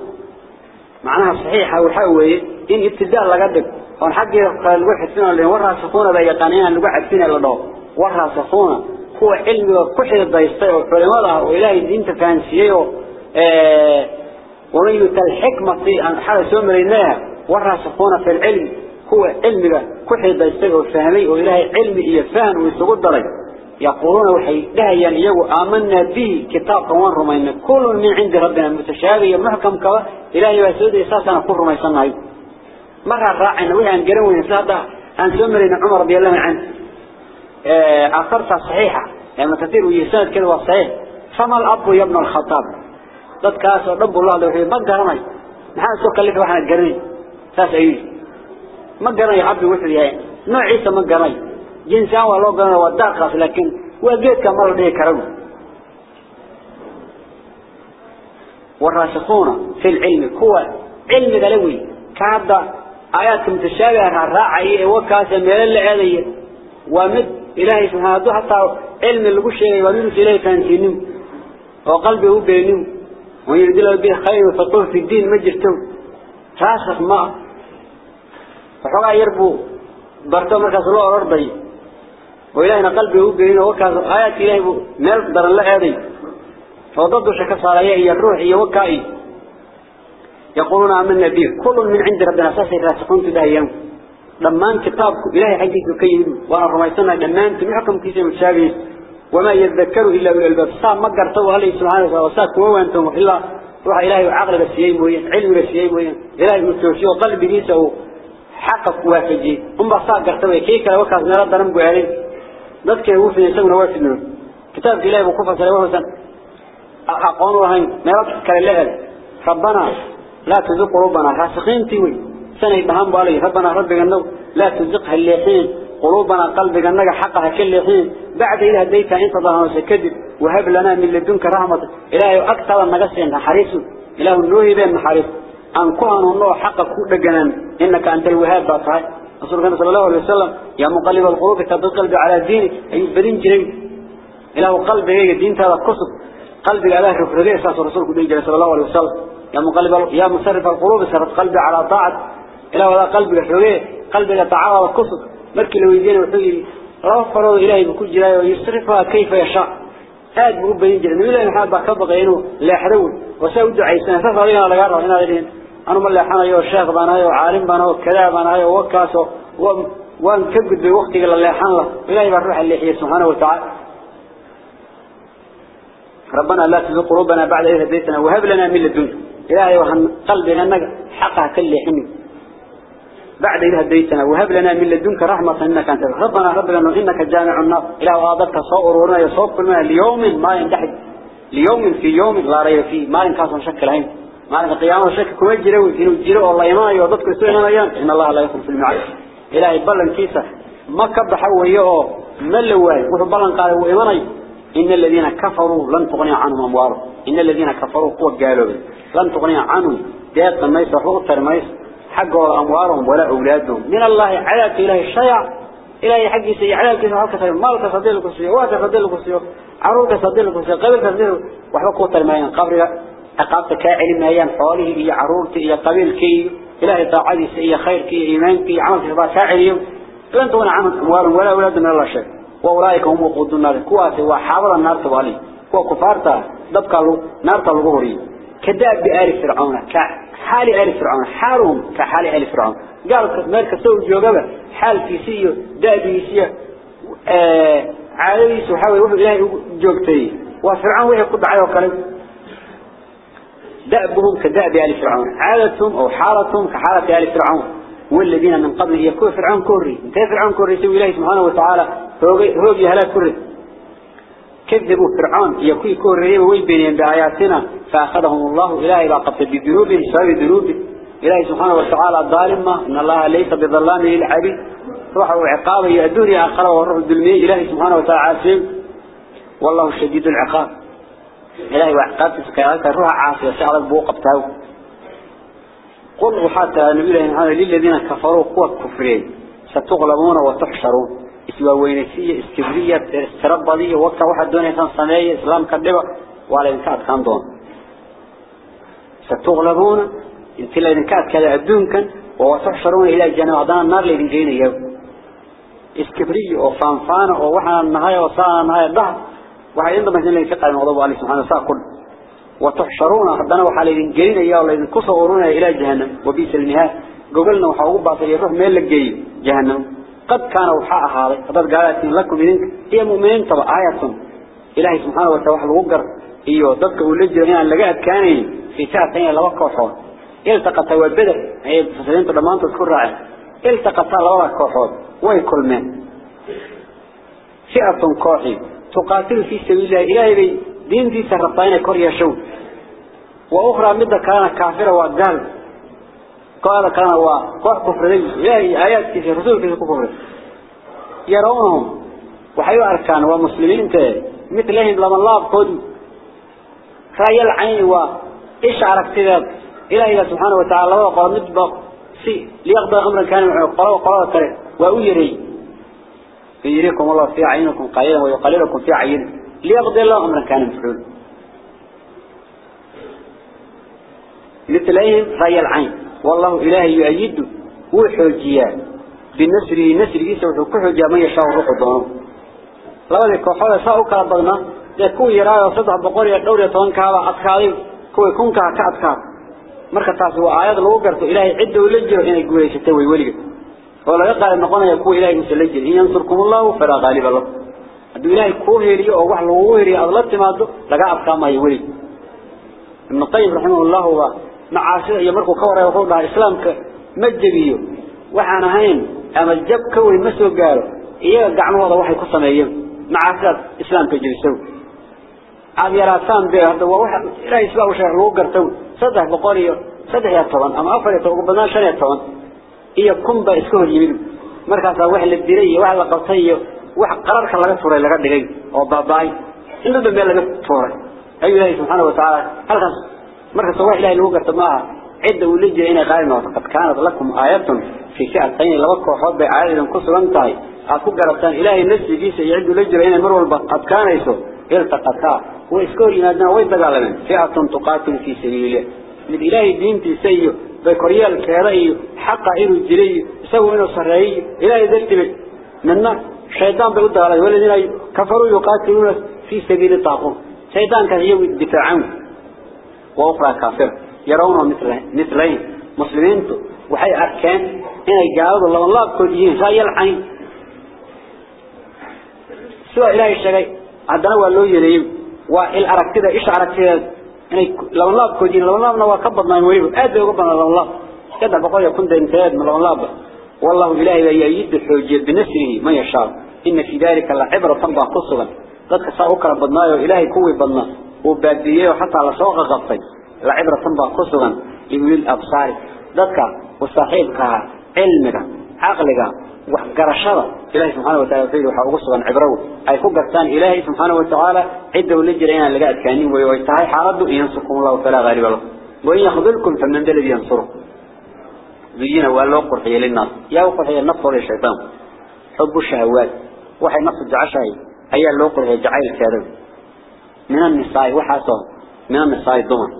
معناها صحيحة وحاوي. إن ابتداء لقدك وان حقي الواحد فينا اللي والراسخون ذا يقانين الواحد فينا اللي والراسخون هو علم وكحر الضيستي وحلمة وإلهي دين تفانسيه ومن يؤتى الحكمة في حال سمرناها والراسخون في العلم هو علم كحر الضيستي وفهمي وإلهي علم يفهم ويسقط لي يقولون وحي لها ينيو آمنا به كتاب قوان رمينا كل من عند ربنا متشابه محكم كوا. إلهي وسود إساسا نقول رميسنا مرة راعنا أن قرون إساسا أن سمرنا عمر رضي الله عنه. أثرتها صحيحة. لما تثير ويساد كذا وصحيح. فما الأب يا ابن الخطاب؟ ضد كاس ورب الله له ما قرني ما سوق اللي واحد قرني ساس أيوه ما قرني عبد وثر يعني نوع عيسى ما قرني جنسان ولا قرني وداقص لكن وجيت كمرة ده كرم والراسخون في العلم هو علم قلوي كهذا آيات متشابهة الراعي وكاس من اللي ومد إلهي سبحانه حتى علم اللي قش ومنه إلهي فانسينه وقلبه بينه ويرد به خير وفطوه في الدين مجرته راسخ ما. فحقا يربو برتو مركز الله أرضي وإلهينا قلبه بينه وكاس آيات إلهي ميل در الله هذه فضده شكس على الروح يوكائي يقولون آمنا به. كل من عند ربنا أساسي راسخون في دهيان لما كتابك إلهي حديث كيم وأنا رميتنا لما أنت محكم كيسي متشابه. وما يذكر إلا أولي الباب. صام ما قرطوا عليه سبحانه وتعالى وساك أنتم إلا روح إلهي عقل بسيئي موين علم بسيئي موين إلهي مستوشي وقلب جيسه حقق وافجي. هم بصاق قرطوا كيك لو كاس نرد نمقوا عليه؟ ذاتك يوفي يسونا وافدنا كتاب إلهي بكفة سلوه سن أقوانوا هين نرد كاللهل ربنا لا تزق قلوبنا راسخين تيوي. سنة بهم بالي ربنا ربنا لا تزقها الليحين. قلوبنا قلبك أنك حقها كل حين بعد إذا هديت أنت ظهرنا سكذب وهب لنا من لدنك رحمة. إلهي أكثر النقصين حريص. إله النوهي بين حريص. أن كهن الله حق كل جنان. إنك أنت الوهاب باطعي رسول صلى الله عليه وسلم يا مقلب القلوب تبدل قلبي على الدين أي بدين جري إله قلبي هي الدين ترى كسب. قلبي على رفرقه أساس رسول صلى الله عليه وسلم. يا مقلب يا مصرف القلوب صرت قلبي على طاعة. إله ولا قلبي رفرقه قلبي تعالى وكسب مركي لو يدينا وحيري رأى فرض إلهي بكل جلاله ويصرفها كيف يشاء. هذا هو بني جلاله وإلهي محاد بقى كبقى إنه لاحرون وسأدعى إسنا فضلنا على قرر هنا غيرين. أنا ملا حنا يا الشيخ بنا يا عالم بنا وكلام بنا يا وكاسه وان كبد بوقت قال الله حنا. إلهي بروح اللي حي سبحانه وتعالى. ربنا لا تزق قلوبنا بعد إذ بيتنا وهب لنا من الدنيا إلهي وهن قلبي نجح حقها كل حمي. بعد إذا هديتنا وهب لنا من لدنك رحمة إنك أنت ربنا ربنا إنك جامع النار إلى وآضك صورنا يصوب كل ما ليوم ما يندحد ليوم في يوم لا ريب فيه ما ينكاسم شكل عين ما لك قيامة شك كما جروا إنه جروا الله ما يوضدك سوءنا أيام إن الله لا يخل في المعاد إلهي بلن كيسة. ما كبح وياه ملواي وبلن قال وإيماني إن الذين كفروا لن تغني عنهم أموالهم. إن الذين كفروا قوة قالوا لن تغني عنهم. ديات ما يسرحوا ترميس حقه أموالهم ولا أولادهم. من الله علاك إلهي الشيع إلهي حقي سي علاك إلهي سي مالك صديل كسيه واتا صديل كسيه عروض صديل كسيه قبل صديل وحبا قوة المايان قبل أقابت كاعل مايان حواليه إيا عروض إيا قبيل كي إلهي إيا خير كي إيمان كي عمل في سبا كاعل لن تغنى عنهم أموالهم ولا أولادهم من الله شيء. وأولئك هم وقود النار. كواسي وحاضر النار تبالي كوا كفارتا دبكا نار تلغوري كداب بآل فرعون كحال آل فرعون حالهم كحال آل فرعون. قال مالك سوء الجوغبة حال في سيو دابي سيو آه عالي سحاوي وحو إلهي وفرعون وحي قد عيو قلب دأبهم كدأب آل فرعون عادتهم أو حالتهم كحالة آل فرعون. والذين من قبل يكون فرعون كوري. انت فرعون كوري سوى إلهي سبحانه وتعالى هو هلا كوري. كذبوا فرعون. يكوي كوري ويبين بآياتنا؟ فأخذهم الله. إلهي باقبت بذنوبه سبب ذنوبه إلهي سبحانه وتعالى الظالمة إن الله ليس بظلام للعبيد. روح وعقابه يأدوني آخرة والروح الدلمي إلهي سبحانه وتعالى عاسم والله شديد العقاب. إلهي وعقاب سكيرات الروح عاصية سعرت بوقف تاو. قل وحتى نبي هذا للذين كفروا قوة كفرين. ستغلبون وتحشرون. اسوا وينسية استبرية استربضية وقت واحد دون يسان صناية إسلام كذبة وعلى إنكاد كان دون. ستغلبون انت لا إنكاد كذا عدون كان وتحشرون إلى الجنة وعدان النار لإذن جين يوم استبرية وفانفانة ووحنا النهاية وصانا النهاية ضعف وحي عندما جنة يفقع المغضب عليه سبحانه وتعالى وتحشرون ربنا وحال إذن جين يا الله إذن كسرون إلى جهنم وبيس النهاية قبلنا وحاقوا بعض يروح مين لك جهنم. قد كان وحاء هذا. قد قالت لكم إذنك هي مؤمنين طبعا آية. إلهي سبحانه وتعالى وقر إيوه ضدك ولجر هنا لقاءت كان في ساعة ثانية لوقع وحوض إلتقط وبدأ هي فسرين طلمان تذكر راعي. إلتقط لوقع وحوض ويكل من. فئة كوحي. تقاتل في سبيل الله. إلهي بي. دين دي سرطين كوريا شو. وأخرى مدة كان كافرة وقال قال كان هو كوح كفر لي إلهي آيات في رسول في كفر يرونهم. وحيو أركان ومسلمين تي مثلهم لما الله قد رأي العين وإيش عرفتذات إلهي سبحانه وتعالى وقال مدبق سي. ليقضى أمرا كان قرأوا قرأوا كره وأيري يريكم الله في عينكم قليلا ويقللكم في عينه. ليقضي الله أمرا كان مفعول. مثلهم رأي العين. والله إلهي يؤيد وحجيا بالنسر نسر يسوع كحجيا من يشاء روح الضمان لذلك كحولة ساوك ربنا يكون يرى صدح بقرية دورة طوان كهذا أتكاري كوي كون كهكا أتكار marka taasi waa aayad lagu garto ilaahay cidda uu la jiro inay guuleysatay way weliga oo laga qaali noqonaya kuwa ilaahay uu la jiro in yansurkum allahu fala ghaliba lahu hadduu ilaahay kuu heliyo oo wax lagu heliyo aad la timaado معاشر يا مركو كورة وحو دا إسلامك. ما جبيو وحان هين أما الجب كوي مسو قالو إيه قعنو هذا وحي كسميه معاشره إسلامك جلسو عام يراسان بي هذا ووحي إلى اسلام وشيخ الوقرتو صدح بقوليو صدح يا طوان أما افر يا طوان بنا شان يا طوان إيه كنبا اسكوه اليمين مركز وحي لبديري وحي لقصي وحي قرارك لغا توري لغا دقي أو باباي. انتو دميه لغا توري. إيه الله سبحانه وتعالى. هل خاصه مرحبا سواء إلهي اللي هو قرت معها عدة ولجة إنا غالما وقد كانت لكم آيات في شيء الثاني اللي وقعوا حبا عائلة انكسر انتهي أفو قربتان إلهي النسل جيسة يعد ولجة إنا مروا قد كان يسو التقطاء وإسكوري نادنا ويسا قال من فئة تقاتل في سبيل من إلهي الدين تسيء بكوريا الكيرائي حق إلو الجري سوء إنو صرعي إلهي ذلك من ننا شيطان بقلت على الولدين كفروا يقاتلون في سبيل الطاقون شيطان كان يوم الدفاعون وأخرى كافر. يرونه مثلين. مسلمين وحي أركان. إن يجاوب الله والله كل ينفاي العين سوى إلهي الشيء عدنا والله يريم. والأرك كده إيش عرك كده؟ لو الله كل ينفاي لو الله من وقبضنا يمريب أدو ربنا لو الله. كذا بقول يكون ده انتهاد من لو الله والله إلهي لا يجد الحجير بنسره ما يشعر إن في ذلك العبرة تنبع قصرا قد كساء أكرم بدنا إلهي كوي بدنا وبديه وحتى على صوغ غطي العبرة تنبع قصرا يميل الأبصار ذكر وصحيح وصاحبك علمك عقلك وقر الشرع إلهي سبحانه وتعالى فيه وحاق قصرا عبره أي خبه الثاني إلهي سبحانه وتعالى حده ولجرين اللي قاعد كانين ويويتها يحارده ينصركم الله فلا غالب الله وإن يخذلكم فمن ذلك ينصره. ذينا وقال له قرحية للناس. يا قرحية النفط شيطان. حب الشهوات. وحي نفط جعشه أي اللي هي جعيل كاذب annisaai waxaasoo min annisaai dumar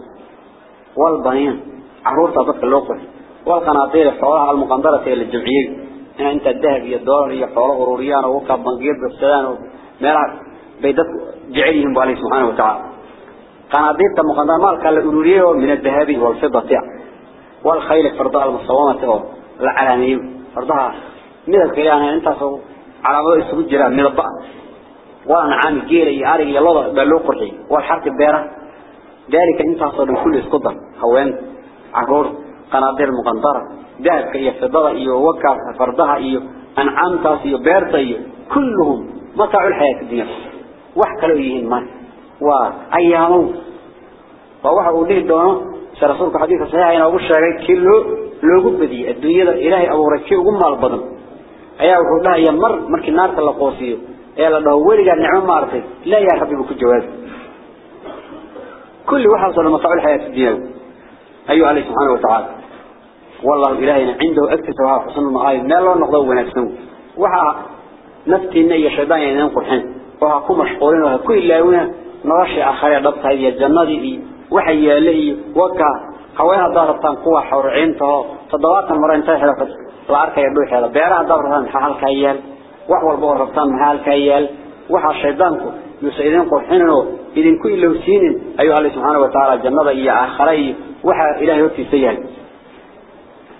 walbaniin caruurta dadka loo qurxiy والقناطير حولها المقنطرة اللي الجمعية. يعني أنت الذهب يا الدولار يا حولة أروريان ووكا بنقير بالسلام وميرا بيدك جعلهم بالله سبحانه وتعالى. قناطير المقنطرة مالك الأرورية من الذهب والفضة. والخيل فرضها المصومة العلامية فرضها من الكلام أنت سو على مدى السجود جرام من البعض وأنا عامل جيلي ياري يلوضع بلو قرحي. والحرك البيرة ذلك انت صار كل اسقطر هوان عرور قناطير مقنطرة. ذهب إيو فضاء إيو وكا فردها إيو أنعام تاس إيو بيرتا إيو كلهم متاع الحياة الدنيا. وحكا لويهن ما. وأيامه ووحا أوليه دونه سرسولك حديث صحيح. أنا أقول شاقي كله لوقب بدي. الدنيا إلهي أبو ركي وقم البضن أيها وحو لها يمر مركي النار تلقوسيه. أيها لأنه ولي قال نعم مارتي لا يا حبيبك الجواز كل واحد صلى متاع الحياة الدنيا أيها عليه سبحانه وتعالى والله إلهينا عنده أكتسها حسن المعايب ما الله نقضوا ونسنو وحا نفتي إنه شيطان ينقل حين وها كو مشغولين وها كو إلاوين نرشي آخر ضبط هذه الجنة دي وحي لي وكا هواها دارتان قوة حورعين تهو تضواتا مرين تاحلة العركة يدوح هذا بيرها دارتان وحوى البور ربطان محال كيال وحا الشيطانكو يسعدين قرحينه إذن كو إلوسين أيها الله سبحانه وتعالى الجنة إيا آخرين وحا إلهي وكي سيان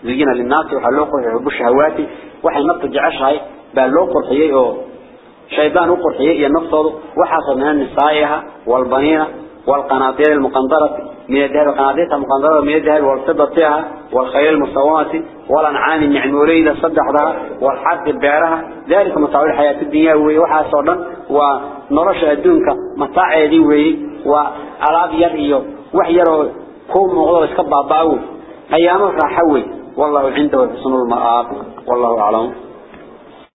زينا للناس وحا لو قرحي حب الشهواتي وحا النفط جعشهاي بقى لو قرحي أو شيطان قرحي إيا نفطه وحا صمنا النسائها والبنين والقناطير المقنطرة من الذهب قناطير المقنطرة من الذهب والفضة فيها والخيل المصومة والأنعام النعمورية صدح لها والحرث البيرها ذلك متاع الحياة الدنيا وحا صدا ونرش الدنك متاع يدي وعلاب يرئيو وحيرو كوم مغضب اسكبع باو أيامه راحوي والله عنده حسن المآب. والله أعلم.